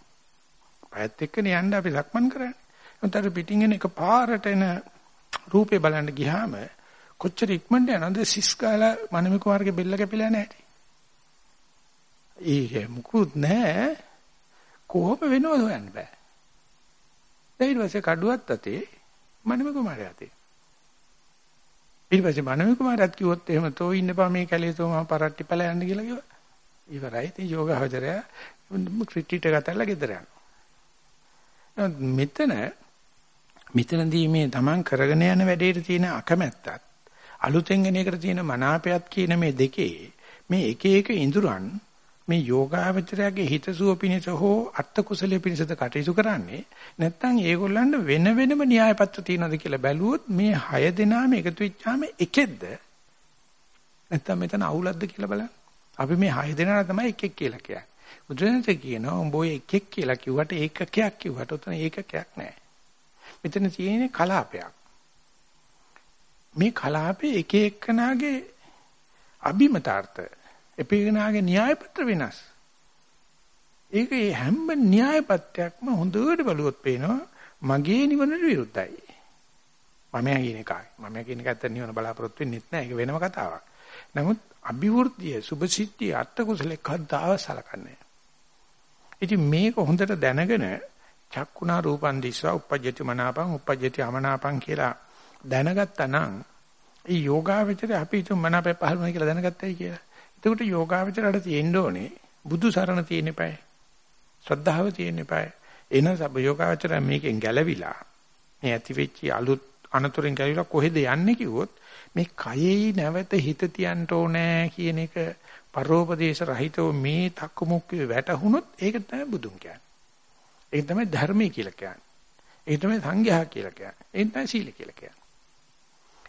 පයත් එක්කනේ යන්න අපි සක්මන් කරන්නේ. උන්තර පිටින් එන එක පාරට එන රූපේ බලන්න ගියාම කොච්චර ඉක්මනට යනවද සිස් ගාලා මනමේ කුමාරගේ බෙල්ල කැපිලා නැහැ. ඒක මුකුත් නැහැ. කොහොම වෙනවද හොයන්න බෑ. ඊට පස්සේ කඩුවත් අතේ මනමේ කුමාරයා අතේ. ඊට පස්සේ මනමේ කුමාරයාත් කිව්වොත් එහෙම තෝ ඉන්නපා මේ කැලේ තෝ මම පරට්ටි පැල යන්න කියලා කිව්වා. ඉවරයි. ඉතින් යෝගාවචරය ක්‍රිටිට ගතලා ගෙදර යනවා. මෙතන මෙතනදී මේ Taman කරගෙන යන වැඩේට තියෙන අකමැත්තත් අලුතෙන් එන එකට තියෙන මනාපයත් කියන මේ දෙකේ මේ එක එක ඉඳුරන් මේ යෝගාවචරයේ හිතසුව පිණිස හෝ අර්ථ කුසලයේ පිණිසද කටයුතු කරන්නේ නැත්නම් ඒගොල්ලන්ට වෙන වෙනම න්‍යාය පත්‍ර තියනවද කියලා බැලුවොත් මේ හය දෙනාම එකතු වෙච්චාම එකෙක්ද නැත්නම් මෙතන අවුලක්ද කියලා බලන්න. අපි මේ හය දෙනා තමයි එකෙක් කියලා කියන්නේ. බුදුරජාණන් කියනවා උඹ ඔය එකෙක් කියලා කිව්වට ඒකකයක් කිව්වට උතන ඒකකයක් නැහැ. මෙතන තියෙන්නේ කලාපයක්. මේ කලාපේ එක එක්කනාගේ අභිමතාර්ථ එපිනාගේ න්‍යාය පත්‍ර වෙනස්. ඒකේ හැම න්‍යාය පත්‍රයක්ම හොඳට බලුවොත් පේනවා මගේ නිවනට විරුද්ධයි. මම කියන එකයි. මම කියන එක ඇත්ත නිවන බලාපොරොත්තු වෙන්නේ නැහැ. ඒක වෙනම කතාවක්. නමුත් අභිවෘද්ධිය, සුභසිද්ධිය, අත්ත කුසලේ කද්දාව සලකන්නේ. ඉතින් මේක හොඳට දැනගෙන චක්කුණා රූපන් දිස්වා uppajjati මනාපං uppajjati අමනාපං කියලා දැනගත්තා නම් ඒ යෝගාවචරය අපි හිතමු මනාපය පහළ වෙනවා කියලා දැනගත්තයි කියලා. එතකොට යෝගාවචරයට තියෙන්න ඕනේ බුදු සරණ තියෙන්න eBay. ශ්‍රද්ධාව තියෙන්න eBay. එන සබ යෝගාවචරය මේකෙන් ගැලවිලා මේ ඇති වෙච්ච අලුත් අනතුරෙන් ගැලවිලා කොහෙද යන්නේ කිව්වොත් මේ කයෙහි නැවත හිත තියන්න ඕනේ කියන එක පරෝපදේශ රහිතව මේ තක්කමුක්කේ වැටහුනොත් ඒක තමයි බුදුන් කියන්නේ. ඒක තමයි ධර්මයේ කියලා කියන්නේ. ඒක තමයි සංඝයා කියලා කියන්නේ. ඒක තමයි සීල කියලා කියන්නේ.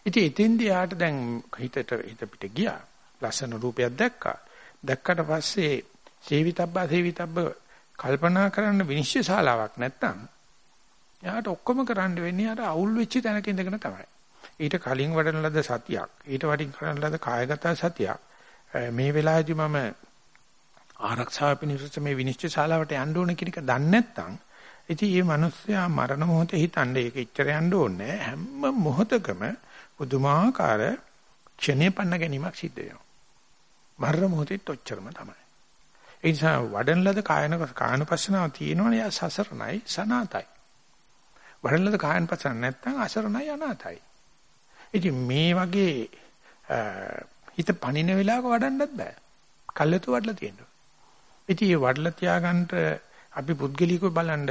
ඉතින් එතෙන්දී ආට දැන් හිතට හිත පිට ගියා. ලස්සන රූපයක් දැක්කා. දැක්කට පස්සේ සේවිතබ්බා සේවිතබ්බ කල්පනා කරන්න විනිශ්චය ශාලාවක් නැත්තම් එයාට ඔක්කොම කරන්න වෙන්නේ අර අවුල් වෙච්ච තැනක ඉඳගෙන තමයි. ඊට කලින් වඩන ලද සතියක්, ඊට වඩින් කරන ලද කායගත සතියක්. මේ වෙලාවේදී මම ආරක්ෂාව පිණිස මේ විනිශ්චය ශාලාවට යන්න ඕන කියන එක දන්නේ නැත්නම් ඉතින් මේ මිනිස්සයා මරණ මොහොතේ හිතන්නේ ඒක ඉච්චර යන්න ඕනේ හැම මොහොතකම පුදුමාකාර ක්ෂණේ පන්න ගැනීමක් සිද්ධ වෙනවා. මරණ මොහොතේත් ඔච්චරම තමයි. ඒ නිසා වඩන ලද කායන කායනපස්සනාව තියෙනවනේ යා සසරණයි සනාතයි. වඩන ලද කායනපස්සන නැත්නම් අසරණයි අනාතයි. ඉතින් මේ වගේ හිත පණින වෙලාවක වඩන්නත් බෑ. කල්යතු වඩලා තියෙනවා. ඉතින් මේ වඩලා තියාගන්න අපි පුද්ගලිකව බලන්න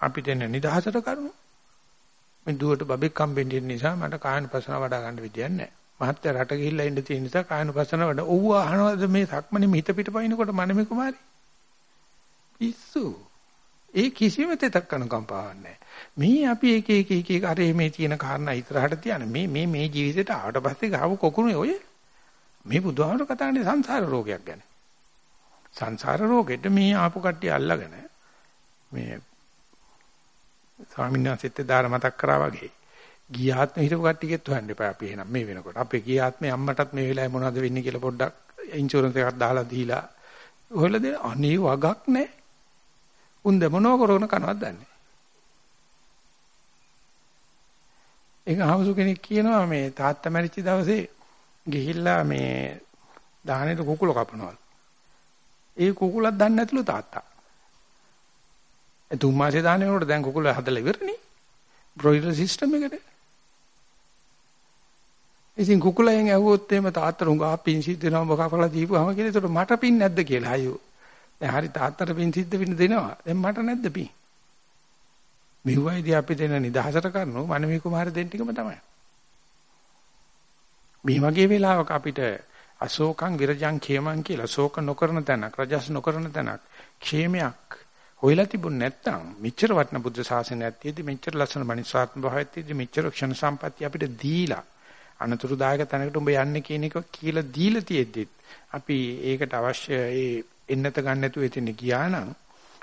අපි දෙන නිදහසට කරුණු. මේ දුවට බබෙක් හම්බෙන්න නිසා මට කායනපස්සන වඩා ගන්න විදියක් නැහැ. මහත්ය රට ගිහිල්ලා ඉන්න තියෙන නිසා කායනුපස්සන වඩ. ඔව්ව අහනවාද මේ සක්මනේ මිහිත පිටපයින්කොට මනමේ කුමාරි? පිස්සු. ඒ කිසිම තෙතක් කන කම්පාවක් නැහැ. මේ අපි එක එක එක එක අර මේ තියෙන කාරණා ඉතරහට තියන මේ මේ මේ ජීවිතේට ආවට පස්සේ ගාව කොකුනේ ඔය මේ බුදුහාමර කතා කරන්නේ සංසාර රෝගයක් ගැන. සංසාර රෝගෙට මේ ආපු කට්ටිය අල්ලගෙන මේ ස්වාමීන් වහන්සේත් දාර මතක් කරා වගේ. ගියාත්ම හිටපු කට්ටියගෙත් හොයන්න එපා අපි එහෙනම් මේ වෙනකොට. අපේ ගියාත්මේ අම්මටත් මේ වෙලාවේ මොනවද වෙන්නේ කියලා පොඩ්ඩක් ඉන්ෂුරන්ස් එකක් දාලා දීලා හොයලා දෙන්න. අනේ වගක් නැහැ. උන්ද මොනව කරගෙන කනවද දන්නේ. ඒක හවුසු කෙනෙක් කියනවා මේ තාත්තා මැරිච්ච දවසේ ගිහිල්ලා මේ දාහනෙට කුකුල කපනවා. ඒ කුකුලක් දන්නේ නැතුළු තාත්තා. ඒ තුන් මාසේ දාහනේ වලට දැන් කුකුල හදලා ඉවරනේ. බ්‍රොයිලර් සිස්ටම් එකට. ඉතින් කුකුලෙන් ඇහුවොත් එහෙම තාත්තට උඟා පින් සිද්ධ වෙනවා මොකක් කරලා දීපුවාම කියලා. ඒකට මට පින් නැද්ද කියලා අයියෝ. දැන් හරි තාත්තට පින් සිද්ධ වෙන්න දෙනවා. දැන් මට නැද්ද පින්? මෙව්වයිදී අපි දෙන නිදහසට කරනෝ මනමී කුමාර දෙන්න ටිකම තමයි. මේ වගේ වෙලාවක අපිට අශෝකං විරජං ඛේමං කියලා ශෝක නොකරන තැනක් රජස් නොකරන තැනක් ക്ഷേමයක් හොයලා තිබුණ නැත්නම් මෙච්චර වටන බුද්ධ ශාසනයක් තියෙදි මෙච්චර ලස්සන මනිසාත්ම භාවයක් තියෙදි මෙච්චර ක්ෂණ සම්පත්‍ය අපිට දීලා අනතුරුදායක තැනකට උඹ යන්නේ කියන එක කියලා දීලා තියෙද්දි අපි ඒකට අවශ්‍ය ඒ එන්නත ගන්න නැතුව එතන ගියා නම්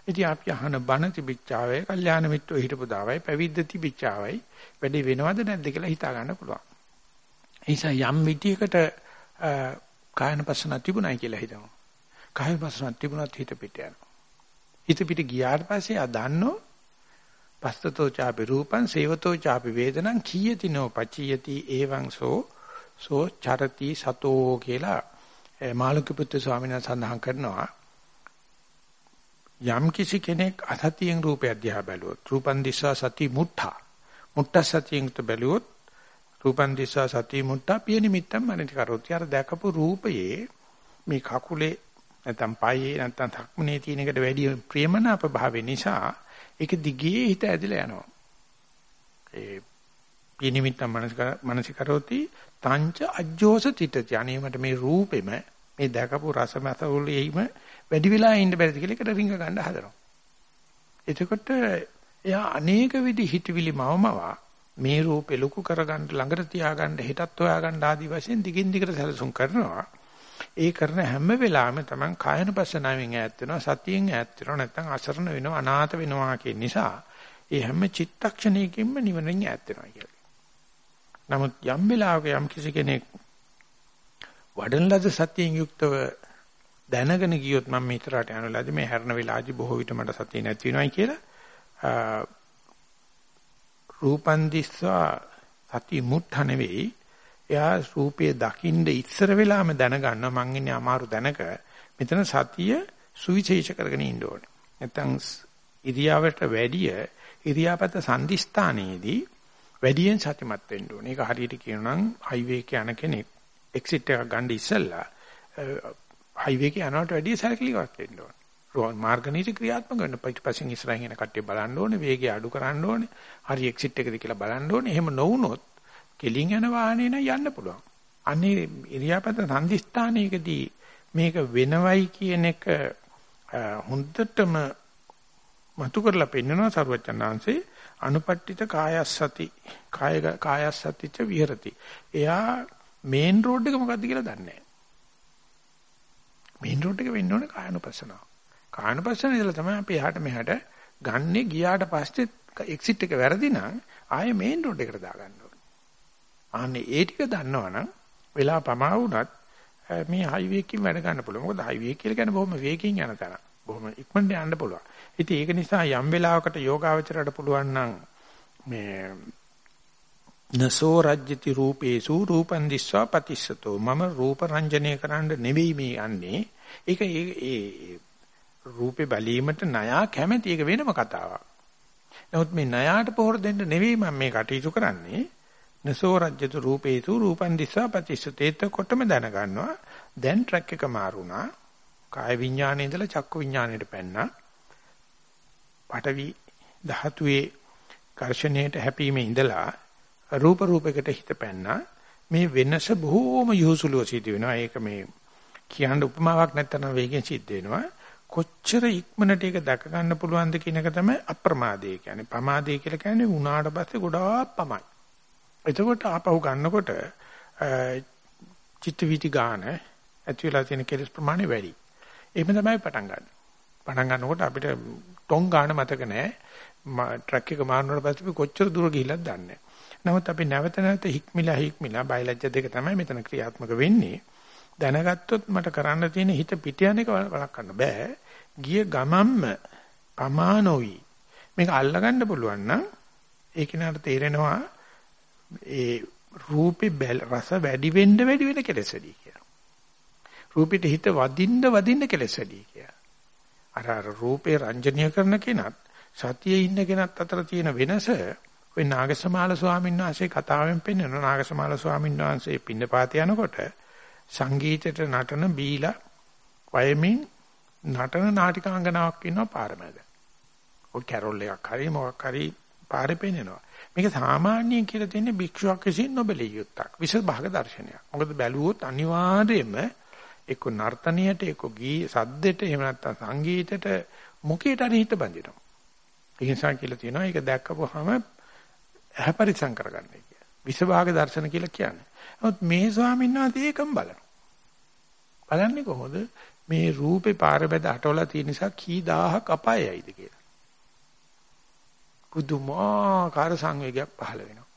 ඉතින් අපි අහන බණ තිබිච්චාවයි, කල්යාණ මිත්‍රෝ හිටපු දාවයි, පැවිද්ද තිබිච්චාවයි වැඩි වෙනවද නැද්ද කියලා හිතා ගන්න පුළුවන්. ඒ නිසා යම් විදියකට කායන පස්සන තිබුණයි කියලා හිතමු. කාය පස්සන තිබුණත් හිත පිට යනවා. හිත පිට ගියාට පස්සේ ආ දන්නෝ පස්තතෝ ചാපි රූපං සේවතෝ ചാපි වේදනං කීයති නෝ පචියති එවං සෝ සෝ චරති සතෝ කියලා මාළුක්‍ය ස්වාමීන් වහන්සේ සඳහන් කරනවා. යම් කිසි කෙනෙක් අසතියෙන් රූපය දිහා බැලුවොත් රූපන් දිස්සා සති මුට්ඨා මුට්ඨ සතියෙන් බැලුවොත් රූපන් දිස්සා සති මුට්ඨා පිය නිමිත්තම් මනිත කරොත්. යාර දැකපු රූපයේ මේ කකුලේ නැත්නම් පායේ නැත්නම් ධක්මනේ තියෙන එකට වැඩි ප්‍රේමනාප භාවය නිසා ඒක දිගේ හිත ඇදලා යනවා ඒ පිය නිමිත්තම් මනස කරොති තංච අජ්ජෝස තිතති අනේ මට මේ රූපෙම මේ දැකපු රසමතවලෙයිම වැඩි වෙලා ඉන්න බැරිද කියලා එකට රිංග ගන්න හදනවා. එතකොට එයා අනේක විදි හිතවිලි මවමවා මේ රූපේ ලොකු කරගන්න ළඟට තියාගන්න හිතත් හොයාගන්න ආදි වශයෙන් දිගින් දිගට සැලසුම් කරනවා. ඒ කරන හැම වෙලාවෙම Taman කායනුපස්සනාවෙන් ඈත් වෙනවා සතියෙන් ඈත් වෙනවා නැත්නම් අසරණ වෙනවා අනාථ වෙනවා කියන නිසා ඒ හැම චිත්තක්ෂණයකින්ම නිවනින් ඈත් වෙනවා කියලා. නමුත් යම් වෙලාවක යම් කිසි කෙනෙක් වඩන ලද සතියෙන් යුක්තව දැනගෙන ගියොත් මම මෙතරට යන වෙලාවදී මේ හැරණ වෙලාවදී බොහෝ විට මට සතිය නැති වෙනවයි කියලා රූපන් දිස්සා සති මුත්ත නෙවෙයි එයා රූපයේ දකින්න ඉස්සර වෙලාම දැනගන්නවා මං ඉන්නේ අමාරු දැනක මෙතන සතිය සුවිශේෂ කරගෙන ඉන්න ඕනේ නැත්තම් ඉරියාවට වැඩිය ඉරියාපත සංදිස්ථානයේදී වැඩියෙන් සතිමත් වෙන්න ඕනේ ඒක හරියට කියනනම් හයිවේ එක යන කෙනෙක් එක්සිට් එකක් ගන්න ඉස්සෙල්ලා හයිවේ එක යනවට වැඩිය සැලකිලිමත් වෙන්න ඕනේ. මාර්ග නීති ක්‍රියාත්මක වෙන්න පිටපස්සෙන් ඉස්සරහින් යන කට්ටිය බලන්න ඕනේ, වේගය අඩු කරන්න ඕනේ, හරි එක්සිට් එකද කියලා බලන්න ඕනේ. එහෙම නොවුනොත් කෙලින් යන වාහනේ නම් යන්න පුළුවන්. අනේ ඉරියාපත සංදිස්ථානයකදී මේක වෙනවයි කියන එක හොඳටම මතු කරලා පෙන්නනවා සරුවචනාංශේ අනුපට්ඨිත කායස්සති කාය කායස්සතිච විහෙරති. එයා මේන් රෝඩ් එක මොකද්ද කියලා දන්නේ නැහැ. මේන් රෝඩ් එක වෙන්න ඕනේ කායනුපස්සනාව. කායනුපස්සනාව ඉඳලා තමයි අපි එහාට මෙහාට ගන්නේ ගියාට පස්සේ එක්සිට් එක වැරදි නම් ආයේ මේන් රෝඩ් එකට දාගන්න ඕනේ. අනේ ඒ ටික දන්නවනම් වෙලා පමා වුණත් මේ හයිවේ එකකින් වැඩ ගන්න පුළුවන්. මොකද හයිවේ කියලා කියන්නේ බොහොම වේගකින් යන තරම්. බොහොම ඉක්මනට යන්න පුළුවන්. ඉතින් ඒක නිසා යම් වෙලාවකට යෝගාවචරයට පුළුවන් නම් මේ නසෝ රජ්‍යති රූපේසු රූපන් දිස්වා පතිස්සතෝ මම රූප රංජනය කරන්න නෙවෙයි මේ යන්නේ ඒක ඒ රූපේ බැලීමට ණයා කැමැති ඒක වෙනම කතාවක් නමුත් මේ ණයාට පොහොර දෙන්න නෙවෙයි මම මේ කටයුතු කරන්නේ නසෝ රජ්‍යතු රූපේසු රූපන් දිස්වා පතිස්සතේ. එතකොටම දැනගන්නවා දැන් ට්‍රැක් එක මාරුණා. කාය විඥානයේ ඉඳලා චක්කු විඥානයට පැන්නා. පඨවි ධාතුවේ කර්ෂණයට හැපීමේ ඉඳලා රූප රූපයකට හිත පැන්නා. මේ වෙනස බොහෝම යොසුලුව සිද්ධ වෙනවා. ඒක මේ කියන්න උපමාවක් නැත්නම් වේගෙන් සිද්ධ වෙනවා. කොච්චර ඉක්මනට ඒක දැක ගන්න පුළුවන්ද කියන එක තමයි අප්‍රමාදය කියන්නේ. ප්‍රමාදය කියලා කියන්නේ උනාට පස්සේ ගොඩාක් පමයි. එතකොට ආපහු ගන්නකොට චිත්ත වීති ගාන ඇති වෙලා තියෙන කෙලස් ප්‍රමාණය වැඩි එහෙම තමයි පටන් ගන්න පටන් ගන්නකොට අපිට ටොං ගාන මතක නැහැ ට්‍රක් එක මාරුනට පස්සේ අපි කොච්චර දුර ගිහිල්ලාද දන්නේ නමුත් අපි නැවත නැවත හික්මිලා හික්මිලා බයලජ්‍ය දෙක තමයි මෙතන ක්‍රියාත්මක වෙන්නේ. දැනගත්තොත් මට කරන්න තියෙන හිත පිට යන එක වළක්වන්න බෑ. ගිය ගමම්ම පමානෝයි. මේක අල්ලගන්න පුළුවන් නම් ඒ කෙනාට තේරෙනවා ඒ රූපේ රස වැඩි වෙන්න වැඩි වෙන කෙලෙස් වැඩි කියලා. රූපෙට හිත වදින්න වදින්න කෙලෙස් වැඩි කියලා. අර අර රූපේ රංජනීය කරන කෙනත් සතියේ ඉන්න කෙනත් අතර තියෙන වෙනස ඔය නාගසමාල ස්වාමීන් වහන්සේ කතාවෙන් පෙන්නන නාගසමාල ස්වාමීන් වහන්සේ පින්නපාත යනකොට සංගීතයට නටන බීලා වයමින් නටන නාටිකාංගනාවක් ඉන්නවා පාරමැද. ඔය කැරොල් එකක් හරි මොකක් හරි පාරේ පෙන්නනවා. මේක සාමාන්‍යයෙන් කියලා තියෙන්නේ භික්ෂුවක් විසින් නොබලිය යුත්තක්. විශේෂ භාග දර්ශනයක්. මොකද බැලුවොත් අනිවාර්යයෙන්ම එක්ක නර්තනියට එක්ක ගී සද්දෙට එහෙම නැත්නම් සංගීතයට මොකේට හරි හිත බඳිනවා. ඒ නිසා කියලා තියෙනවා ඒක දැක්කපුවාම ඇහැ පරිසම් කරගන්නයි කියලා. විසභාග දර්ශන කියලා කියන්නේ. නමුත් මේ ස්වාමීන් වහන්සේ ඒකම බලනවා. බලන්නේ කොහොමද? මේ රූපේ පාර බැද අටවලා තියෙන නිසා කී දහහක් අපායයිද කියලා. පුදුමාකාර සංවේගයක් පහළ වෙනවා.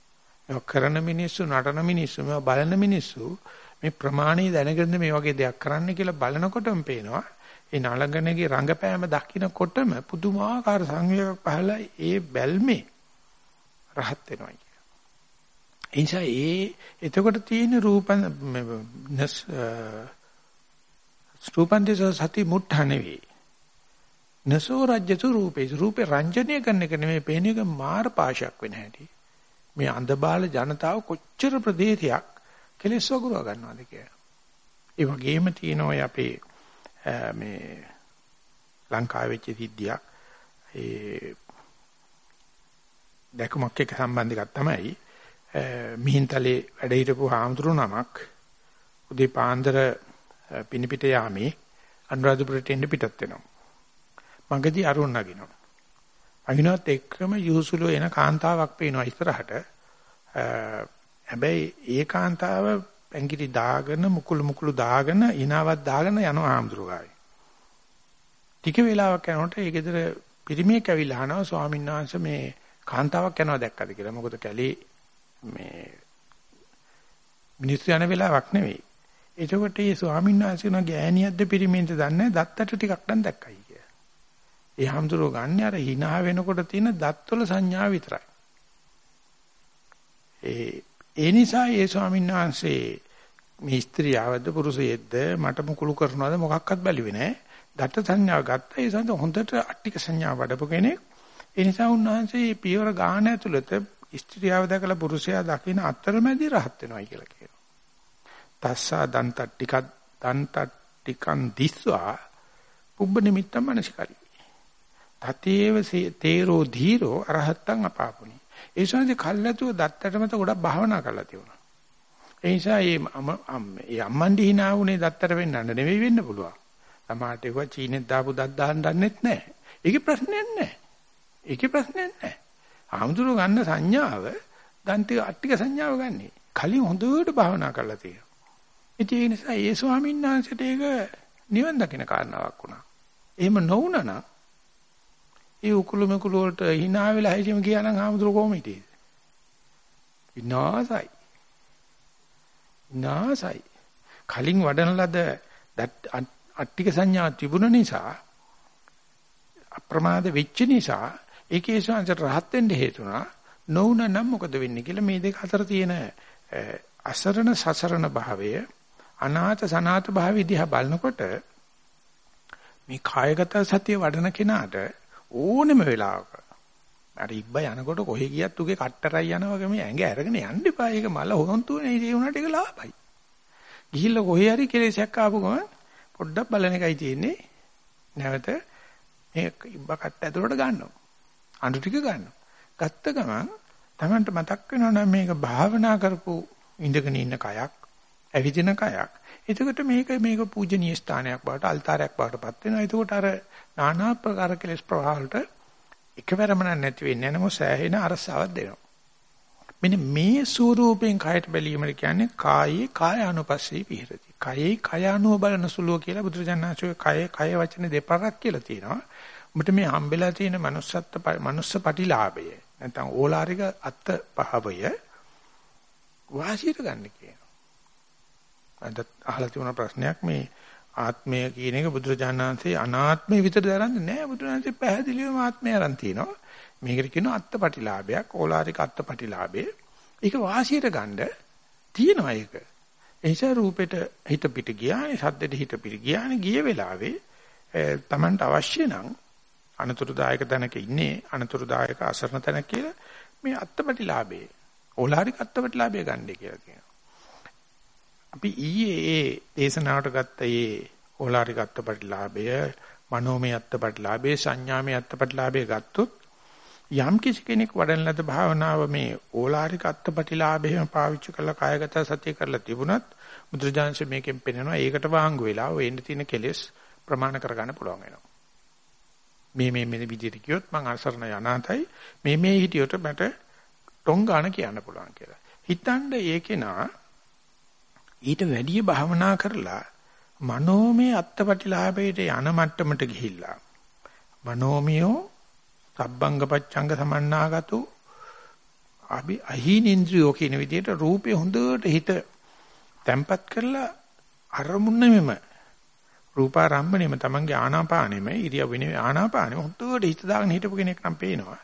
මේවා කරන මිනිස්සු, නටන මිනිස්සු, මේවා බලන මිනිස්සු මේ ප්‍රමාණය දැනගෙන මේ වගේ දෙයක් කරන්න කියලා බලනකොටම පේනවා. ඒ නලගණගේ රංගපෑම දකින්නකොටම පුදුමාකාර සංවේගයක් පහළ ඒ බැල්මේ රහත් වෙනවා කියන. ඒ නිසා ඒ එතකොට තියෙන රූපන් රූපන් දෙස සති මුට්ඨ නෙවෙයි. නසෝ රජ්‍යතු රූපේ රූපේ රංජනීය කරන එක නෙමෙයි පේන එක මාර පාශයක් වෙන හැටි. මේ අන්ධබාල ජනතාව කොච්චර ප්‍රදේශයක් කෙලෙස් වගුරව ගන්නවද කියලා. ඒ වගේම තියෙන ඔය අපේ මේ ලංකාවේ වෙච්ච සිද්ධියක් ඒ දැකුමක් එක්ක සම්බන්ධ එකක් තමයි මිහින්තලේ වැඩ හිටපු හාමුදුරු නමක් උදේ පාන්දර පිනිපිට යාමේ අනුරාධපුරට එන්න පිටත් වෙනවා. මගදී අරුණ නගිනවා. අගිනවත් එක්කම යූසුලෝ එන කාන්තාවක් පේනවා ඉස්සරහට. හැබැයි ඒ කාන්තාව පැංගිරි දාගෙන මුකුළු මුකුළු දාගෙන ඉනාවක් දාගෙන යනවා හාමුදුරුවෝ ටික වෙලාවක් යනකොට ඒ ගෙදර පිරිමියෙක් ඇවිල්ලා අහනවා ස්වාමීන් වහන්සේ මේ කාන්තාවක් යනවා දැක්කද කියලා. මොකද කැලේ මේ මිනිස්සු යන වෙලාවක් නෙවෙයි. එතකොට මේ ස්වාමීන් වහන්සේ නෝ ගෑණියක්ද පිරිමින්ද දන්නේ දත්තට ටිකක් නම් දැක්කයි කියලා. ඒ හැමදෙරෝ ගන්න අර hina වෙනකොට තියෙන දත්වල සංඥා විතරයි. ඒ ඒ නිසා ඒ ස්වාමීන් වහන්සේ මේ ස්ත්‍රියවද පුරුෂයෙක්ද මට මුකුළු කරනවද මොකක්වත් බැලුවේ නැහැ. දත්ත සංඥාව ගත්තා ඒ සඳ හොඳට අට්ටික සංඥාව වඩපු කෙනෙක්. ඒ නිසා උන්වහන්සේ පියවර ගාන ඇතුළත ස්ත්‍රියව දැකලා පුරුෂයා දකින අතරමැදි රහත් වෙනවයි කියලා කියනවා. තස්සා දන්ත ටිකක් දන්ත ටිකන් දිස්වා පුබ්බ නිමිත්තම මනසිකරි. තතේව තේරෝ ධීරෝ අරහත්තං අපාපුනි. ඒ සෝනදී කල්ලාතුව දත්තට මත ගොඩක් භාවනා කරලා තියුණා. ඒ නිසා මේ අම්මන්ඩි hina වුණේ දත්තට වෙන්නන්න නෙවෙයි වෙන්න පුළුවන්. තමාට ඒක චීනෙත් දාපු දත් දාන්න දන්නෙත් නැහැ. ඒකේ ප්‍රශ්නයක් නැහැ. ඒකේ ප්‍රශ්නයක් නැහැ. ආමුදුර ගන්න සංඥාව ගන්ති අට්ටික සංඥාව ගන්නෙ. කලින් හොඳට භාවනා කරලා තියෙනවා. ඉතින් ඒ නිසා ඒ ස්වාමීන් වහන්සේට ඒක නිවන් දකින කාරණාවක් වුණා. එහෙම නොවුණා ඒ උකුළු මෙකුළු වලට hina වෙලා හිටියම ගියා නම් ආමුදුර කොහොම හිටියේද? විනාසයි. විනාසයි. කලින් වඩන ලද අට්ටික සංඥා තිබුණ නිසා අප්‍රමාද වෙච්ච නිසා ඒකේ සංසාර රහත් වෙන්න හේතුණා නොවුන නම් මොකද වෙන්නේ කියලා මේ දෙක අතර තියෙන අසරණ සසරණ භාවය අනාථ සනාථ භාවය දිහා බලනකොට මේ කායගත සතිය වඩන කෙනාට ඕනෙම වෙලාවක අර ඉබ්බ යනකොට කොහෙ ගියත් උගේ කට්ටරයි යනවා වගේ මේ ඇඟ අරගෙන යන්න එපා. ඒක මල හොන්තුනේ ඒ වුණාට ඒක ලාභයි. ගිහිල්ලා කොහේ හරි කෙලෙසයක් ආපු ගමන් පොඩ්ඩක් බලන එකයි තියෙන්නේ. නැවත මේ ඉබ්බ කට්ට ඇතුලට ගන්නවා. අඳු ටික ගන්නවා. ගත්ත ගමන් Tamanට මතක් වෙනවා නම් මේක භාවනා කරපු ඉඳගෙන ඉන්න කයක්, ඇවිදින කයක්. එතකොට මේක මේක පූජනීය ස්ථානයක් බවට අල්තාරයක් බවට පත් වෙනවා. එතකොට අර নানা ප්‍රකාර කෙලස් ප්‍රවාහ වලට එකවරම නැති වෙන්නේ නැනම සෑහෙන අරසාවක් දෙනවා. මෙන්න මේ ස්වරූපයෙන් කයට බැලීමට කියන්නේ කායේ කාය අනුපස්සී විහෙරති. කයේ කය අනුව බලන සුළුව කියලා බුදුරජාණන්සේ කය කය වචන දෙපාරක් කියලා තියෙනවා. උඹට මේ හම්බෙලා තියෙන manussත්ත්ව manuss පටිලාභය නැත්නම් ඕලාරික අත්ත පහවය වාසියට ගන්න කියනවා. අද අහලා තිබුණ ප්‍රශ්නයක් මේ ආත්මය කියන එක බුදුරජාණන් වහන්සේ අනාත්මය විතර දරන්නේ නැහැ බුදුරජාණන්සේ පැහැදිලිවම ආත්මය අරන් තිනවා. මේකට කියනවා අත්පටිලාභයක් ඕලාරික අත්පටිලාභය. ඒක වාසියට ගන්න තියෙනවා ඒක. ඒ නිසා රූපෙට හිත පිට ගියානේ සද්දෙට හිත පිට ගියානේ ගිය වෙලාවේ Tamanට අවශ්‍ය නම් අනතුරුදායක තැනක ඉන්නේ අනතුරුදායක අසරණ තැනක කියලා මේ අත්පටිලාභේ ඕලාරික අත්පටිලාභය ගන්නයි කියලා කියනවා. අපි ඊයේ ඒ දේශනාවට ගත්ත ඒ ඕලාරික අත්පටිලාභය මනෝමය අත්පටිලාභය සංඥාමය අත්පටිලාභය ගත්තොත් යම් කිසි කෙනෙක් වඩන ලද භාවනාව මේ ඕලාරික අත්පටිලාභයම පාවිච්චි කරලා කායගත සතිය කරලා තිබුණත් මුද්‍රජාංශ මේකෙන් පෙන්වනවා ඒකට වාංගු වෙලා වෙන්න තියෙන කෙලෙස් ප්‍රමාණ කරගන්න පුළුවන් වෙනවා. මේ මේ මේ විදිහට කියොත් මං අසරණ යනාතයි මේ මේ හිටියට මට ටොංගාන කියන්න පුළුවන් කියලා. හිතන්න ඒකේනා ඊට වැඩිය භාවනා කරලා මනෝමය අත්පටිලාභයට යන මට්ටමට ගිහිල්ලා මනෝමියෝ සබ්බංග පච්ඡංග සමන්නාගතු අභි අහීනේන්ද්‍රියෝ කියන විදිහට රූපේ හොඳට හිත තැම්පත් කරලා අරමුණෙම රූපාරම්මණයම තමන්ගේ ආනාපානෙම ඉරියව්වෙනේ ආනාපානෙම හොඳට හිත දාගෙන හිටපු කෙනෙක් නම් පේනවා.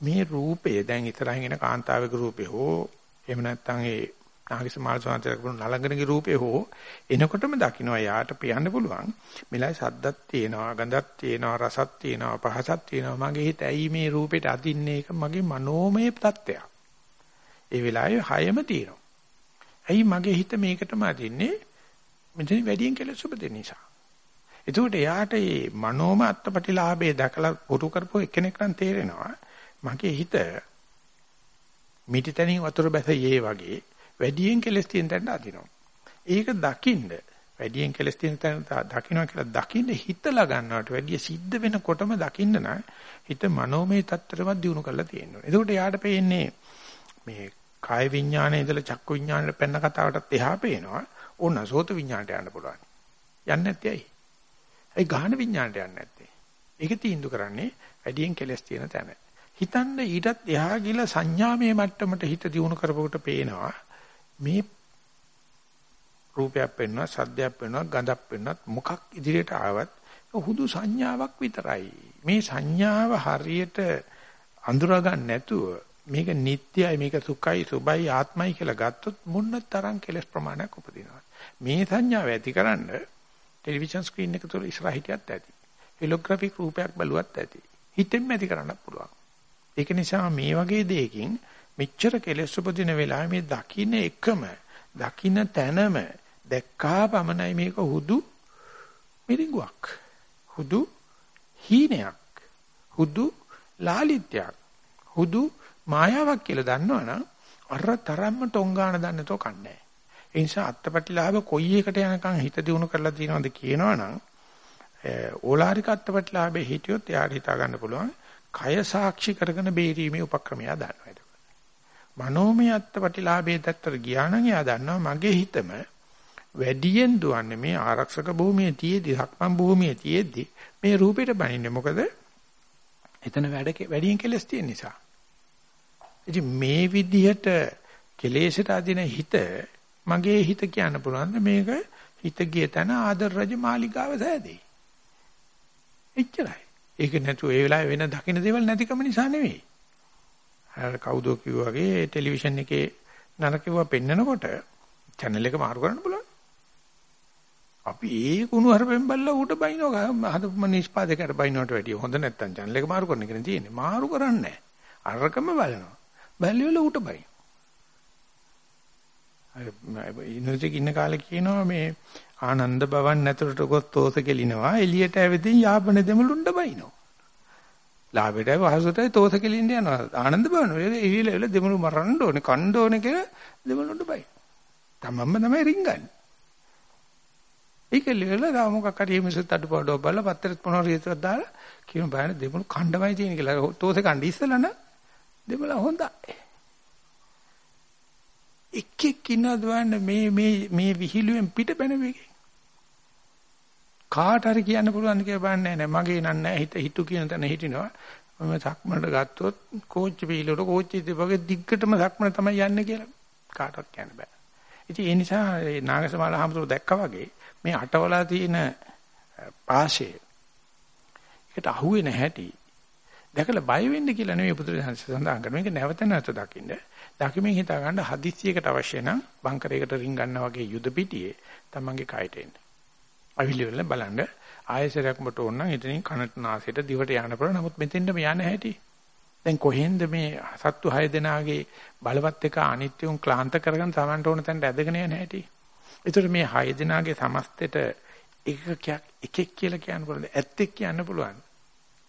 මේ රූපය දැන් ඉතරහින් එන කාන්තාවක රූපේ හෝ එහෙම නැත්නම් ඒ නාගිස මාල්සෝන්තර කරුණ නලංගනගේ රූපේ හෝ එනකොටම දකින්නවා යාට පියන්න පුළුවන්. මෙලයි සද්දක් තියෙනවා ගඳක් තියෙනවා රසක් තියෙනවා පහසක් තියෙනවා. මගේ හිත ඇයි මේ රූපෙට අදින්නේ? ඒක මගේ මනෝමය தත්ත්වයක් ඒ වෙලාවේ හයම තියෙනවා. ඇයි මගේ හිත මේකටම අදින්නේ? මෙතන වැඩියෙන් කෙලෙස් උපදින නිසා. එතකොට එයාට මේ මනෝම අත්පටිලාභයේ දැකලා පුරු කරපු එක්කෙනෙක් නම් තේරෙනවා මගේ හිත මිටිතනින් වතුර බැසයේ වගේ වැඩියෙන් කෙලස් තියෙන තැනට අදිනවා. ඒක දකින්න වැඩියෙන් කෙලස් තියෙන තැන දකින්න කියලා දකින්න හිතලා ගන්නවට වැඩිය සිද්ධ වෙනකොටම දකින්න නම් හිත මනෝමය තත්ත්වෙවත් දිනු කරලා තියෙනවා. එතකොට යාට පේන්නේ මේ කාය විඥානයේ ඉඳලා චක්කු විඥානයට පැන්න කතාවටත් එහා පේනවා. ඕන සෝත විඥානට යන්න පුළුවන්. යන්නේ නැත්තේ ඇයි? ඒ ගාහන විඥානට යන්නේ නැත්තේ. ඒක තීන්දුව කරන්නේ වැඩියෙන් කෙලස් තියෙන තැන. හිතන්න ඊටත් එහා ගිල සංඥාමය මට්ටමට හිත දියුණු කරපුවට පේනවා මේ රූපයක් පෙන්වනවා සද්දයක් පෙන්වනවා ගඳක් පෙන්වනත් මොකක් ඉදිරියට ආවත් හුදු සංඥාවක් විතරයි. මේ සංඥාව හරියට අඳුරා ගන්න නැතුව මේක නිට්ටයයි මේක සුඛයි සුබයි ආත්මයි කියලා ගත්තොත් මොන්න තරම් කෙලස් ප්‍රමාණයක් උපදිනවා. මේ සංඥාව ඇතිකරන්න ටෙලිවිෂන් ස්ක්‍රීන් එක තුල ඉස්සරහ හිටියත් ඇති. හෙලෝග්‍රැෆික් රූපයක් බලුවත් ඇති. හිතෙන්ම ඇති කරන්න පුළුවන්. ඒක නිසා මේ වගේ දෙයකින් මෙච්චර කෙලෙස් උපදින වෙලාවේ මේ දකින්න එකම දකින්න තැනම දැක්කා පමණයි මේක හුදු මිරිඟුවක් හුදු හීනයක් හුදු ලාලිත්‍යයක් හුදු මායාවක් කියලා දන්නවනම් අර තරම්ම ටොංගාන දන්නතෝ කන්නේ ඒ නිසා අත්පටිලාභ කොයි එකට යනකම් හිත දිනු කරලා තියෙනවද කියනවනම් ඕලාරික අත්පටිලාභේ හිටියොත් එයාට හිතා ගන්න පුළුවන් කය සාක්ෂි කරගෙන බේරීමේ උපක්‍රමය දන්නවා මනෝමය අත්පටිලාභයේ දැත්තට ගියා නම් එයා දන්නවා මගේ හිතම වැඩියෙන් දුවන්නේ මේ ආරක්ෂක භූමියේ තියේදී සක්මන් භූමියේ තියේදී මේ රූපෙට බනින්නේ. මොකද? එතන වැඩ වැඩියෙන් කෙලස් තියෙන නිසා. ඉතින් මේ විදිහට කෙලෙසට අදින හිත මගේ හිත කියන්න පුළුවන් මේක හිත ගිය තැන ආදර රජ මාලිගාව සෑදේ. එච්චරයි. ඒක නැතුව ඒ වෙලාවේ වෙන දකින්න දේවල් නැතිකම නිසා නෙවෙයි. අර කවුදෝ කිව්වා වගේ ටෙලිවිෂන් එකේ නරකව පෙන්නකොට channel එක මාරු කරන්න පුළුවන්. අපි ඒ කුණු හරපෙන් බල්ලා ඌට බයිනවා හදපු නිෂ්පාදකයට බයිනවට වැඩිය හොඳ නැත්තම් channel එක මාරු කරන එකනේ තියෙන්නේ. මාරු කරන්නේ නැහැ. අරකම බලනවා. බැල්ලිවල ඌට බයි. අර ඉන්නෝජික ඉන්න කාලේ කියනවා මේ ආනන්ද බවන් නැතුරට ගොස් තෝස කෙලිනවා එළියට ඇවිදින් යාපන දෙමළුන්ඩ බයිනවා. ලාභයටයි වහසටයි තෝස කෙලින්න යනවා. ආනන්ද බවන ඉහිල එල දෙමළු මරන්න ඕනේ, කන්න ඕනේ කියලා දෙමළුන්ට බයි. තමන්ම තමයි රින්ගන්නේ. ඒක ලෙවල ගා මොකක් හරි මිසත් අඩපාඩුවක් බලලා පත්තරෙත් මොනවා රියතක් දාලා කියන බයන දෙමළු කණ්ඩමයි තියෙන කියලා. තෝසේ කණ්ඩ ඉස්සලා න දෙමළ හොඳයි. එක් එක් ඉන්නවද මේ මේ මේ විහිළුවෙන් පිට බැන වෙගේ. කාට හරි කියන්න පුළුවන් කියලා බලන්නේ නැහැ. මගේ නන්නේ හිත හිතු කියන තැන හිටිනවා. මම සක්මනට ගත්තොත් කෝච්චි පීලට කෝච්චි දෙපගේ දිග්ගටම සක්මන තමයි යන්නේ කියලා කාටවත් කියන්න බෑ. ඉතින් ඒ නිසා ඒ නාගසමාල හමුදුර දැක්කා වගේ මේ අටවලා තියෙන පාෂේ ඒකට අහුවේ නැහැටි දැකලා බය වෙන්න කියලා නෙවෙයි පුදුරහංශ සඳහන් කරනවා. මේක නැවත නැවත දකින්න. දකිමින් හිතා ගන්න හදිස්සියකට අවශ්‍ය නම් බංකරයකට රින් ගන්නා වගේ යුද පිටියේ තමන්ගේ කයට එන්න. අවිලි වල බලන්න ආයසරයක් මට ඕන නම් එතනින් කනට නාසයට දිවට යන්න පුළුවන්. නමුත් මෙතෙන්ද යන්න හැටි. දැන් කොහෙන්ද මේ සත්තු 6 දෙනාගේ බලවත් එක අනිත්‍යුන් ක්ලාන්ත කරගෙන තමන්ට ඕන තැනට ඇදගෙන යන හැටි. ඒතර මේ 6 දෙනාගේ සමස්තෙට එකකයක් එකෙක් කියලා කියන්න පුළුවන්. ඇත්තෙක් කියන්න පුළුවන්.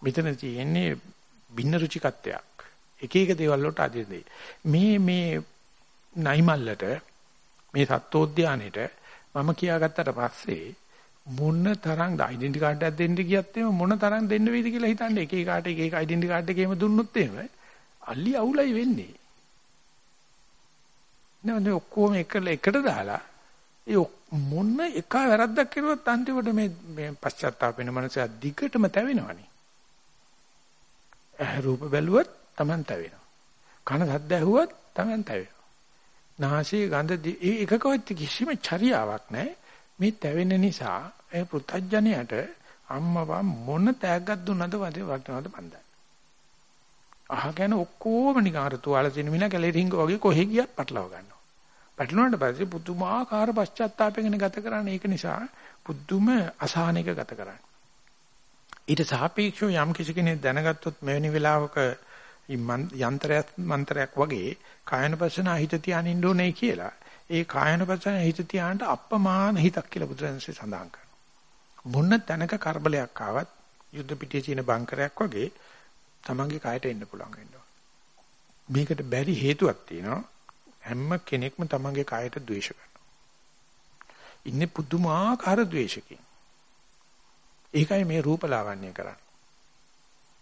මෙතන තියෙන්නේ භින්න රුචිකත්වයක්. එක එක දේවල් වලට අදින්නේ. මේ මේ නයිමල්ලට මේ සත්වෝද්‍යානෙට මම කියාගත්තට පස්සේ මොන තරම් ඩෙන්ටි කාඩ් එකක් දෙන්න ගියත් එම මොන තරම් දෙන්න වේද කියලා හිතන්නේ එක එකාට එක එක ඩෙන්ටි කාඩ් එකේම දුන්නොත් එහෙම අලි අවුලයි වෙන්නේ. නේද ඔක්කොම එකල එකට දාලා ඒ මොන එක වැරද්දක් කරුවත් අන්තිමට මේ මේ පශ්චාත්තාප වෙන මනස දිගටම තැවෙනවනේ. රූප බැලුවත් Taman තැවෙනවා. කන සද්ද ඇහුවත් Taman තැවෙනවා. නාසයේ ගඳ ඒ එකකවත් කිසිම චරියාවක් නැහැ. මේ තැවෙන නිසා ඒ පුතඥයට අම්මවා මොන තෑග්ගක් දුන්නද වදේ වටනවද බන්දා. අහගෙන ඔක්කොම නිකන් අර තුවාල තියෙන මිනා කැලේ රින්ග වගේ කොහෙ ගියත් පටලව ගන්නවා. පැටලුණාට පස්සේ පුදුමාකාර පශ්චාත්තාවයෙන් ගත කරන්නේ ඒක නිසා පුදුම අසහනයක ගත කරන්නේ. ඊට සාපේක්ෂව යම් කිසි කෙනෙක් දැනගත්තොත් මෙවැනි වෙලාවක යන්ත්‍රයක් මන්ත්‍රයක් වගේ කායනපසන හිත තියානින්න ඕනේ කියලා. ඒ කායනපසන හිත තියානට අප්‍රමාණ හිතක් කියලා බුදුරජාණන්සේ සඳහන් කරනවා. මොන තැනක කරබලයක් ආවත් යුද්ධ පිටියේ තියෙන බංකරයක් වගේ තමන්ගේ කායට එන්න පුළුවන් වෙනවා. මේකට බැරි හේතුවක් තියෙනවා. හැම කෙනෙක්ම තමන්ගේ කායට ද්වේෂ කරනවා. ඉන්නේ පුදුමාකාර ද්වේෂකින්. ඒකයි මේ රූපලාවන්‍ය කරන්නේ.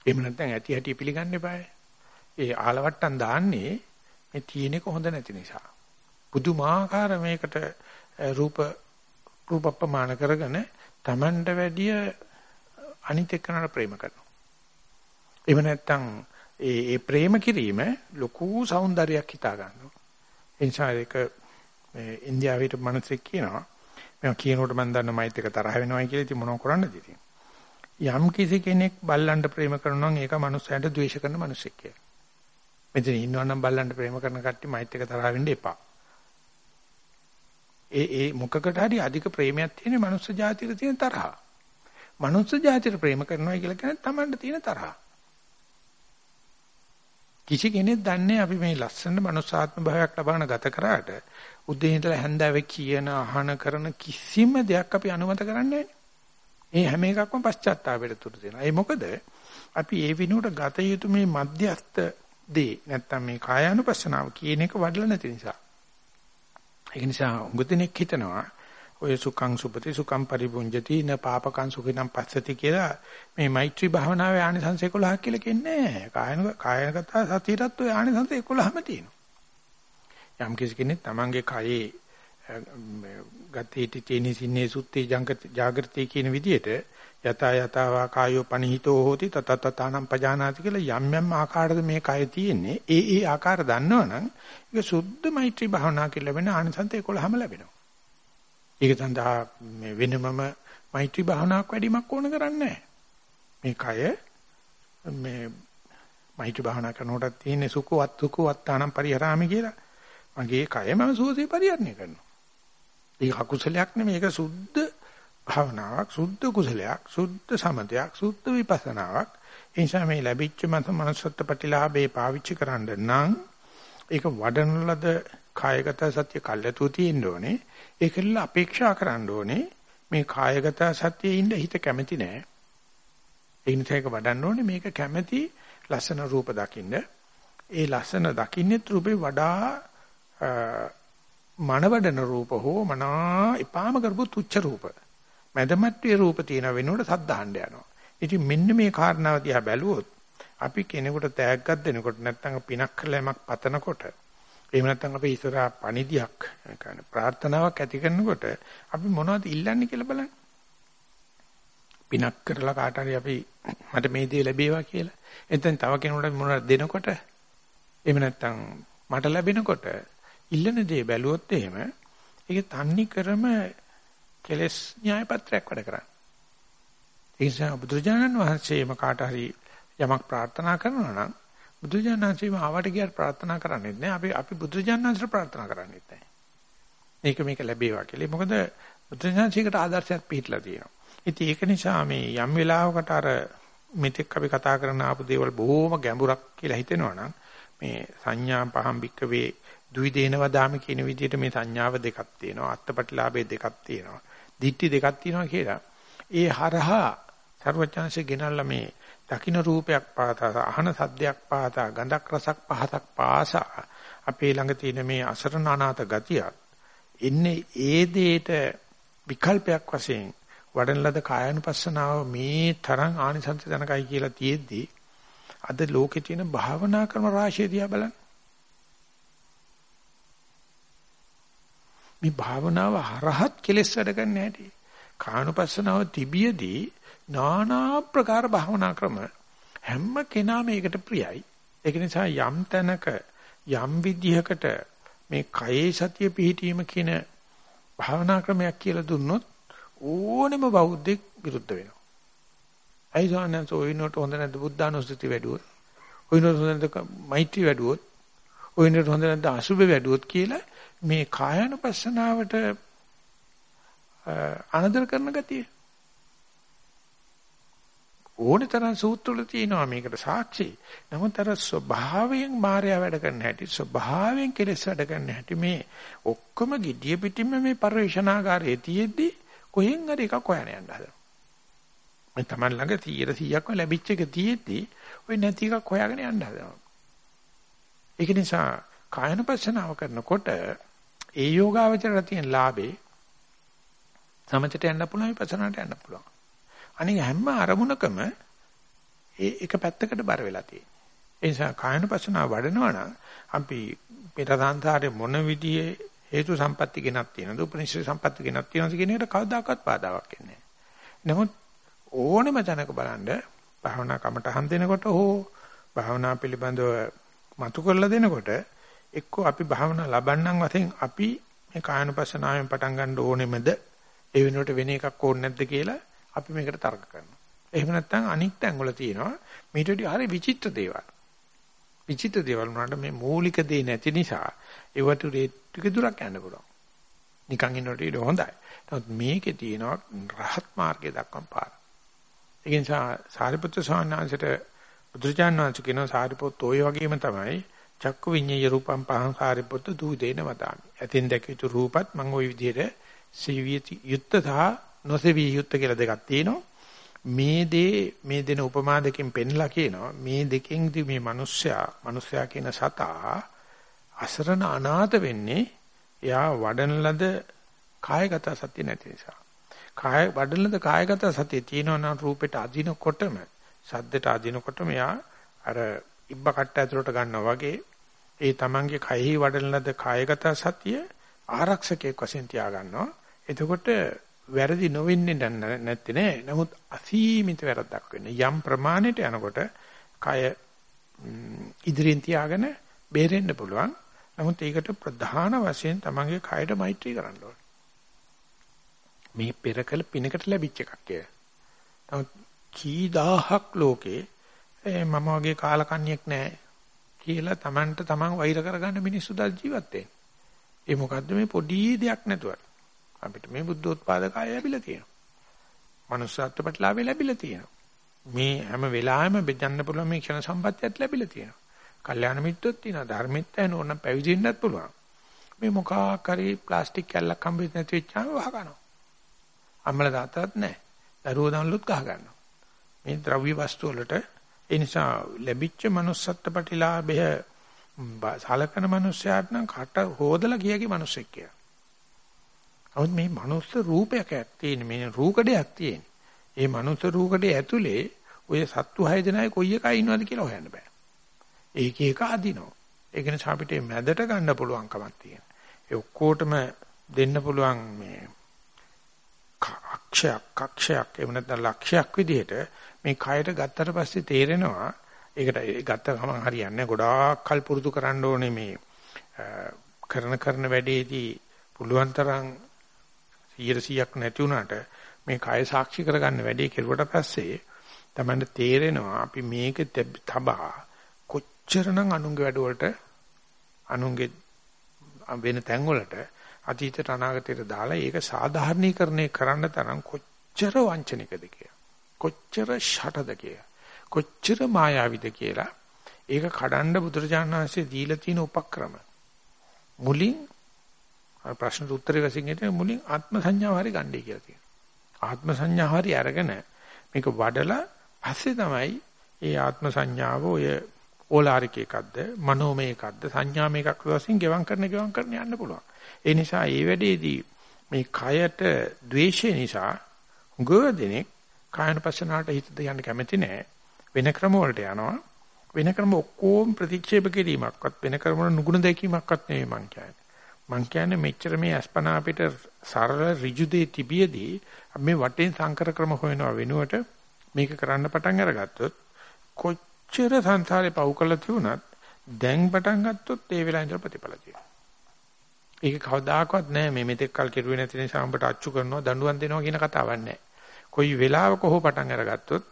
එහෙම නැත්නම් ඇති හැටි පිළිගන්න එපායි. ඒ ආලවට්ටම් දාන්නේ මේ තියෙනක හොඳ නැති නිසා. පුදුමාකාර මේකට රූප රූපප්‍රමාණ කරගෙන Tamanට වැඩිය අනිත් එක්කනට ප්‍රේම කරනවා. එහෙම නැත්නම් ඒ ඒ ප්‍රේම කිරීම ලොකු సౌందර්යයක් හිතා ගන්නවා. ඒ නිසා ඒක මේ ඉන්දියාවේ හිටපු මිනිස්සෙක් කියනවා මම කියනකොට මම දන්න මයිත් එක තරහ වෙනවයි කියලා ඉතින් මොනව කරන්නද ඉතින්. යම් කිසි කෙනෙක් බල්ලන්ට ප්‍රේම කරනවා නම් ඒක මනුස්සයන්ට ද්වේෂ කරන මිනිස්සෙක් කියලා. මෙතන ඉන්නවනම් බල්ලන්ට ප්‍රේම කරන කට්ටිය මයිත් එක තරහ වෙන්න එපා. ඒ ඒ මොකකට හරි අධික ප්‍රේමයක් තියෙන මනුස්ස ජාතියට තියෙන තරහ. මනුස්ස ජාතියට ප්‍රේම කරනවා කියලා කියන්නේ Tamanට තියෙන තරහ. කිසි කෙනෙක් දන්නේ අපි මේ ලස්සන මනුස්සාත්ම භාවයක් ලබාන ගත කරාට උදේ ඉඳලා හැන්දෑවේ කියන අහන කරන කිසිම දෙයක් අපි අනුමත කරන්නේ ඒ හැම එකක්ම පශ්චාත්තාපයට තුරු දෙනවා. ඒ මොකද අපි ඒ විනුවට ගත යුතු මේ මධ්‍යස්ත දේ නැත්තම් මේ කායානුපස්සනාව කියන එක වඩලා නැති නිසා. ඒක නිසා උගදෙනෙක් හිතනවා ඔය සුඛං සුපති සුඛං පරිපුංජති න පාපකං සුඛිනම් පස්සති කියලා මේ මෛත්‍රී භාවනාවේ ආනිසංස 11ක් කියලා කියන්නේ කායන කායනගත සතියටත් ඔය ආනිසංස 11ම තියෙනවා. යම් කිසි කෙනෙක් තමන්ගේ කයේ ගතේටි තේනි සින්නේ සුත්තේ ජාගෘති කියන විදිහට යත යතවා කායෝ පනිහිතෝ හෝති තත තතනම් පජානාති කියලා යම් යම් ආකාරද මේ කය තියෙන්නේ ඒ ඒ ආකාර දන්නවනම් ඒක සුද්ධ මෛත්‍රී භාවනා කියලා වෙන ආනිසංස 11ම ලැබෙනවා. ඒක සඳහා මේ වෙනමම මෛත්‍රී භාවනාවක් වැඩිමක් ඕන කරන්නේ මේ කය මේ මෛත්‍රී භාවනා කරනකොට තියෙන සුඛවත් සුඛවත්තානම් පරිහරාමි කියලා. මගේ කය මම සුවසේ පරිහරණය කරනවා. ඒක අකුසලයක් නෙමෙයි ඒක සුද්ධ භාවනාවක් සුද්ධ කුසලයක් සුද්ධ සමතයක් සුද්ධ විපස්සනාවක්. ඒ නිසා මේ ලැබිච්ච මත මනසත් ප්‍රතිලාභේ පාවිච්චි කරන්න නම් ඒක වඩන ලද කායගත සත්‍ය කල්යතු තියෙන්න ඕනේ. ඒකෙල්ල අපේක්ෂා කරන්න ඕනේ. මේ කායගත සත්‍යයේ ඉන්න හිත කැමති නෑ. ඒ නිසා ඒක වඩන්න ඕනේ. මේක කැමති ලස්සන රූප දකින්න. ඒ ලස්සන දකින්නෙත් රූපේ වඩා මනවඩන රූප හෝ මනා එපාම කරපු තුච්ච රූප. මැදමැට්ටුවේ රූප තියෙන වෙනුවට සද්දාහන්න යනවා. ඉතින් මෙන්න මේ කාරණාව දිහා බැලුවොත් අපි කෙනෙකුට තෑග්ගක් දෙනකොට නැත්නම් පිනක් කළා යමක් පතනකොට එහෙම නැත්නම් අපි ඉස්සරහා පණිදියක් කියන්නේ ප්‍රාර්ථනාවක් ඇති කරනකොට අපි මොනවද ඉල්ලන්නේ කියලා බලන්න. පිනක් කරලා කාට හරි අපි මට මේ දේ ලැබේවා කියලා. එතෙන් තව කෙනෙකුට මොනවද දෙනකොට එහෙම නැත්නම් මට ලැබෙනකොට ඉල්ලන දේ බැලුවොත් එහෙම ඒක තන්නේ කරම කෙලස් න්‍යාය පත්‍රයක් වැඩ කරන්නේ. ඒ නිසා බුදුරජාණන් වහන්සේම කාට හරි යමක් ප්‍රාර්ථනා කරනවා නම් බුදුරජාණන් වහන්සේම ආවට ගියට ප්‍රාර්ථනා කරන්නේ නැහැ. අපි අපි බුදුරජාණන් වහන්සේට ප්‍රාර්ථනා කරන්නේ නැහැ. මේක මේක ලැබේවා කියලා. මොකද බුදුරජාණන්සේකට ආදර්ශයක් පිටලා තියෙනවා. ඉතින් ඒක නිසා මේ යම් වෙලාවකට අර මෙතෙක් අපි කතා කරන ආපු දේවල් බොහොම ගැඹුරක් කියලා හිතෙනවා නම් මේ සංඥා පහම් බික්කවේ දුවිදේනවා දාම කියන විදිහට මේ සංඥාව දෙකක් තියෙනවා අත්පටිලාභේ දෙකක් තියෙනවා දිට්ටි දෙකක් තියෙනවා කියලා ඒ හරහා සර්වඥාන්සේ ගෙනල්ලා මේ දකින්න රූපයක් පාතා අහන සද්දයක් පාතා ගඳක් රසක් පහතක් පාසා අපේ ළඟ තියෙන මේ අසරණ අනාත ගතියක් ඉන්නේ ඒ දෙයට විකල්පයක් වශයෙන් වඩන ලද කායानुපස්සනාව මේ තරම් ආනිසංස ජනකයි කියලා තියෙද්දි අද ලෝකේ තියෙන භාවනා ක්‍රම රාශිය දිහා බලන්න. මේ භාවනාව හරහත් කෙලෙස් වැඩ ගන්න හැටි. කානුපස්සනාව තිබියදී নানা ප්‍රකාර භාවනා ක්‍රම හැම කෙනාම ඒකට ප්‍රියයි. ඒක නිසා යම් තැනක යම් විදිහකට මේ කයේ සතිය පිහිටීම කියන භාවනා ක්‍රමයක් කියලා දුන්නොත් ඕනෙම බෞද්ධෙක් විරුද්ධ වෙනවා. අයිසෝනන්සෝ වෙනකොට හොඳ නැද්ද බුද්ධානුස්සති වැඩුවොත්? වෙනකොට හොඳ නැද්ද මෛත්‍රී වැඩුවොත්? ඔයිනොට හොඳ නැද්ද අසුබ වැඩුවොත් කියලා මේ කායानुපස්සනාවට අනදර කරන ගතිය ඕනේ තරම් සූත්‍රවල තියෙනවා මේකට සාක්ෂි. නමුත් අර ස්වභාවයෙන් මායя වැඩ කරන්න හැටි ස්වභාවයෙන් කෙලෙස් වැඩ කරන්න හැටි මේ ඔක්කොම gediya පිටින්ම මේ පරිශනාකාරයේ තියෙද්දි කොහෙන් හරි එකක් හොයන්න යන්න හදනවා. මේ Taman ළඟ 100%ක්ම ලැබිච්ච එක තියෙද්දි ඔය නැති එකක් හොයාගෙන යන්න හදනවා. ඒක නිසා කායනපස්සනාව කරනකොට ඒ යෝගාවචරයට තියෙන ලාභේ සමතට යන්න පුළුවන් විපස්සනාට යන්න පුළුවන්. අනික හැම අරමුණකම ඒ එක පැත්තකට බර වෙලා තියෙනවා. ඒ නිසා කායනපස්සනාව වඩනවා නම් අපි පෙර සංසාරේ මොන විදිහේ හේතු සම්පatti ගෙනත් තියෙනවද උපනිෂද සම්පatti ගෙනත් තියෙනවද කියන එකට කවදාකවත් බාධාවක් එන්නේ නැහැ. නමුත් ඕනෙම තැනක බලන්න භාවනා කමටහන් දෙනකොට හෝ භාවනා පිළිබඳව මතු කරලා දෙනකොට එක්කෝ අපි භාවනා ලබන්නම් වශයෙන් අපි මේ කායනුපස්සනාවෙන් පටන් ගන්න ඕනෙමද ඒ වෙනුවට වෙන එකක් ඕනේ නැද්ද කියලා අපි මේකට තර්ක කරනවා. එහෙම නැත්නම් අනික් තැන් වල තියෙනවා මීට වඩා හරි විචිත්‍ර දේවල්. විචිත්‍ර දේවල් වුණාට මේ මූලික දේ නැති නිසා ඒවට ටික දුරක් යන්න පුළුවන්. නිකන් ඉන්නකොට ඊට හොඳයි. නමුත් මේකේ තියෙනවා රහත් මාර්ගය දක්වන පාර. ඒ නිසා සාරිපුත්‍ර ස්වාමීන් බුදුරජාණන් වහන්සේ කියන සාරිපුත් ඔය වගේම තමයි චක්කු විඤ්ඤය රූපම් පහං සාරිපුත්‍ර දූදේන වදාමි. ඇතින් දැකියුතු රූපත් මම ওই විදිහට සීවිය යුත්ත සහ නොසෙවිය යුත්ත කියලා දෙකක් තියෙනවා. මේ දේ මේ දෙන උපමා දෙකෙන් පෙන්ලා කියනවා මේ දෙකෙන්දී මේ මිනිස්සයා මිනිස්සයා කියන සතා අසරණ අනාථ වෙන්නේ එයා වඩන ලද කායගත සතිය නැති නිසා. කාය වඩන ලද කායගත සතිය තියෙනවා නම් රූපෙට අදිනකොටම සද්දට අදිනකොටම එයා අර ඉබ්බ කට්ට ඇතුලට ගන්නවා වගේ ඒ තමන්ගේ කයෙහි වඩන ලද කායගත සතිය ආරක්ෂකයක් වශයෙන් තියා ගන්නවා. එතකොට වැරදි නොවෙන්නේ නැත්තේ නෑ. නමුත් අසීමිත වැරද්දක් වෙන්නේ. යම් ප්‍රමාණයට යනකොට කය ඉදිරියෙන් තියාගෙන බේරෙන්න පුළුවන්. නමුත් ඒකට ප්‍රධාන වශයෙන් තමන්ගේ කයට මෛත්‍රී කරන්න ඕනේ. මේ පෙරකල පිනකට ලැබිච්ච එකක් කිය. නමුත් කී දහහක් ලෝකේ මම වගේ කාලකන්ණියෙක් නැහැ කියලා තමන්ට තමන් වෛර කරගන්න මිනිස්සු දල් ජීවත් වෙන්නේ. ඒ මොකද්ද මේ පොඩි දෙයක් නැතුව අපිට මේ බුද්ධෝත්පාද කාය ලැබිලා තියෙනවා. manussත්ව ප්‍රතිලාභය ලැබිලා තියෙනවා. මේ හැම වෙලාවෙම බෙදන්න පුළුවන් මේ ක්ෂණ සම්පත්තියත් ලැබිලා තියෙනවා. කල්යාණ මිත්‍රොත් තියෙනවා ධර්මෙත් ඇහෙන ඕන පැවිදෙන්නත් පුළුවන්. මේ මොකක් හරි ප්ලාස්ටික් කැල්ලක් හම්බෙත් නැති වෙච්චාම වහ කනවා. අම්මලා තාත්තත් නැහැ. දරුවෝ දන්ලුත් ගහ ගන්නවා. මේ ද්‍රව්‍ය වස්තු වලට ඒ නිසා ලැබිච්ච manussත්ත්ව ප්‍රතිලාභය සලකන මිනිස්යාට නම් කට හොදලා කියකි මිනිස්සෙක් කියලා. නමුත් මේ මනුස්ස රූපයක් තියෙන මේ රූකඩයක් තියෙන. ඒ මනුස්ස රූකඩේ ඇතුලේ ඔය සත්තු හය දෙනායි කොයි එකයි ඉන්නවද කියලා හොයන්න බෑ. ඒක එක අදිනවා. ඒක නිසා අපිට මැදට ගන්න පුළුවන් කමක් තියෙනවා. ඒ ඔක්කොටම දෙන්න පුළුවන් මේ අක්ෂයක් කක්ෂයක් එහෙම නැත්නම් ලක්ෂයක් විදිහට මේ කයට ගත්තට පස්සේ තේරෙනවා ඒකට ගත්ත ගමන් හරියන්නේ ගොඩාක් කල් පුරුදු කරන්න ඕනේ මේ කරන කරන වැඩේදී පුළුවන් තරම් 100ක් නැති වුණාට මේ කය සාක්ෂි කරගන්න වැඩේ කෙරුවට පස්සේ තමයි තේරෙනවා අපි මේක තබා කොච්චරනම් අනුන්ගේ වැඩවලට අනුන්ගේ වෙන තැන් වලට අතීතයට අනාගතයට දාලා ඒක සාධාරණීකරණය කරන්න තරම් කොච්චර වංචනිකද කියලා. කොච්චර ෂටද කියලා. කොච්චර මායාවිද කියලා ඒක කඩන්න බුදුරජාණන් වහන්සේ දීලා තියෙන උපක්‍රම. මුලින් අර ප්‍රශ්නට උත්තරේ වශයෙන් හිටියේ මුලින් ආත්ම සංඥාව හරි ගන්නයි කියලා තියෙනවා. ආත්ම සංඥාව හරි අරගෙන මේක වඩලා පස්සේ තමයි ඒ ආත්ම සංඥාව ඔය ඕලාරික එකක්ද මනෝමය එකක්ද සංඥාමය එකක් වශයෙන් ගෙවම් කරන ගෙවම් කරන යන්න පුළුවන්. ඒ නිසා මේ වැඩේදී මේ කයට ද්වේෂය නිසා හුඟ දෙනෙක් කායන පස්සනාවට හිත යන්න කැමති නැහැ. වෙන ක්‍රම වලට යනවා. වෙන ක්‍රම ඔක්කොම ප්‍රතික්ෂේප කිරීමක්වත් වෙන ක්‍රම වල නුගුණ දැකීමක්වත් නෙවෙයි මං කියන්නේ. මං කියන්නේ මෙච්චර මේ අස්පනා අපිට සරල ඍජු දෙය තිබියදී මේ වටෙන් සංකර ක්‍රම හොයනවා වෙනුවට මේක කරන්න පටන් අරගත්තොත් කොච්චර සංසාරේ පව් කළා තිබුණත් දැන් පටන් ගත්තොත් ඒ වෙලාවේ ඉඳලා ප්‍රතිඵල තියෙනවා. ඒක කවදාකවත් නෑ මේ මෙතෙක් කල් කෙරුවේ නැති නිසා උඹට අච්චු කරනවා දඬුවම් දෙනවා කියන කතාවක් නෑ. කොයි වෙලාවක හෝ පටන් අරගත්තොත්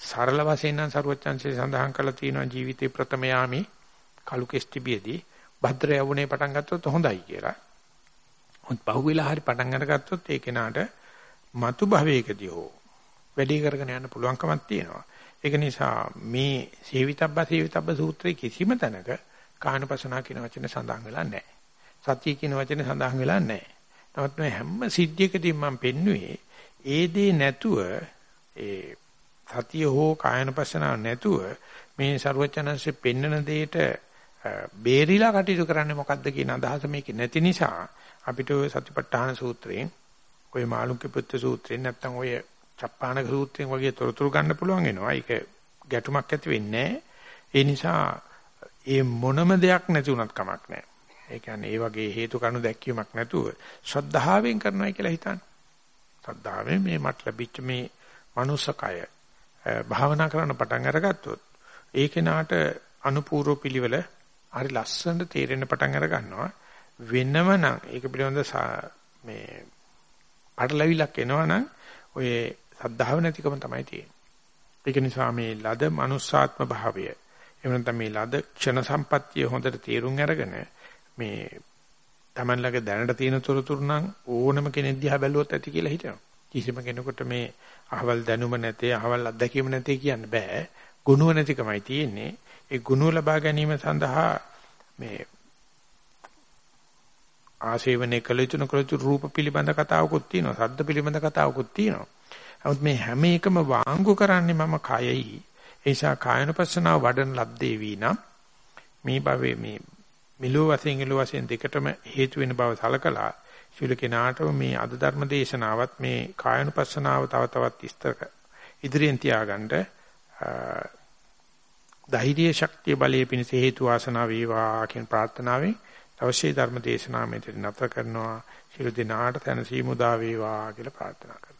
සරල වශයෙන් නම් සරුවච්චන්සේ සඳහන් කරලා තියෙනවා ජීවිතේ ප්‍රථම යාමේ කලු කෙස්ටිබියේදී භද්‍ර යවුනේ පටන් ගත්තොත් හොඳයි කියලා. මොකද පහුවෙලා හරි පටන් අරගත්තොත් ඒ කෙනාට මතු භවයකදී හෝ වැඩි කරගෙන යන්න පුළුවන්කමක් තියෙනවා. ඒක නිසා මේ සේවිතබ්බ සේවිතබ්බ සූත්‍රයේ කිසිම තැනක කාණපසනා කියන වචනේ සඳහන් වෙලා නැහැ. සත්‍ය කියන වචනේ සඳහන් වෙලා නැහැ. නමුත් මේ හැම සිද්ධියකදීම මම පෙන්නුවේ ඒ දේ නැතුව ඒ සතිය හෝ කායනපසනාව නැතුව මේ ਸਰවචනංශෙ පෙන්නන දෙයට බේරිලා කටයුතු කරන්නේ මොකද්ද කියන අදහස මේකේ නැති නිසා අපිට ඔය සතිපට්ඨාන සූත්‍රයෙන් ඔය මාළුක්‍ය පුත්‍ර සූත්‍රයෙන් නැත්තම් ඔය චප්පාණක සූත්‍රයෙන් වගේ තොරතුරු ගන්න පුළුවන් වෙනවා. ඒක ගැටුමක් ඇති වෙන්නේ ඒ නිසා ඒ මොනම දෙයක් නැති වුණත් කමක් නැහැ. ඒ කියන්නේ ඒ වගේ හේතු කණු දැක්වීමක් නැතුව ශ්‍රද්ධාවෙන් කරනවා කියලා හිතන්න. ශ්‍රද්ධාවෙන් මේ මට ලැබිච්ච මේ මනුස්සකය භාවනා කරන්න පටන් අරගත්තොත් ඒ කෙනාට අනුපූර්ව පිළිවෙල හරි ලස්සනට තේරෙන්න පටන් අර ගන්නවා වෙනම නම් ඒක පිළිබඳ මේ පටලවිලක් එනවනම් ඔය සද්ධාව නැතිකම තමයි තියෙන්නේ. ඒක නිසා මේ ලද මනුස්සාත්ම භාවය එහෙම නැත්නම් මේ ලද ක්ෂණ සම්පත්තිය හොඳට තේරුම් අරගෙන මේ Taman ළඟ දැනට තියෙන තොරතුරු නම් ඕනම කෙනෙක් දිහා බැලුවොත් ඇති කියලා හිතනවා. කිසිම කෙනෙකුට මේ අහවල් දැනුම නැතේ අහවල් අත්දැකීම නැතේ කියන්න බෑ. ගුණුව නැතිකමයි තියෙන්නේ. ඒ ගුණුව ලබා ගැනීම සඳහා මේ ආශේවනේ කළ යුතු නොකළ යුතු රූප පිළිබඳ කතාවකුත් තියෙනවා. ශබ්ද පිළිබඳ කතාවකුත් තියෙනවා. නමුත් මේ හැම එකම වාංගු කරන්නේ මම කයයි. ඒ නිසා කායනපස්සනාව වඩන ලද්දේ වීනම් මේ භවයේ මේ මිලෝ වශයෙන් ඉලෝ වශයෙන් දෙකටම හේතු වෙන බව සලකලා සියලු කෙනාටම මේ අද ධර්ම දේශනාවත් මේ කායනුපස්සනාව තව තවත් ඉස්තර ඉදිරියෙන් තියාගන්න ධෛර්ය ශක්තිය බලයේ පිණිස හේතු වාසනා වේවා කියන ප්‍රාර්ථනාවෙන් අවශ්‍ය ධර්ම දේශනාව මෙතන නැතර කරනවා. සියලු දෙනාට තනසීමු දා වේවා කියලා ප්‍රාර්ථනා කරනවා.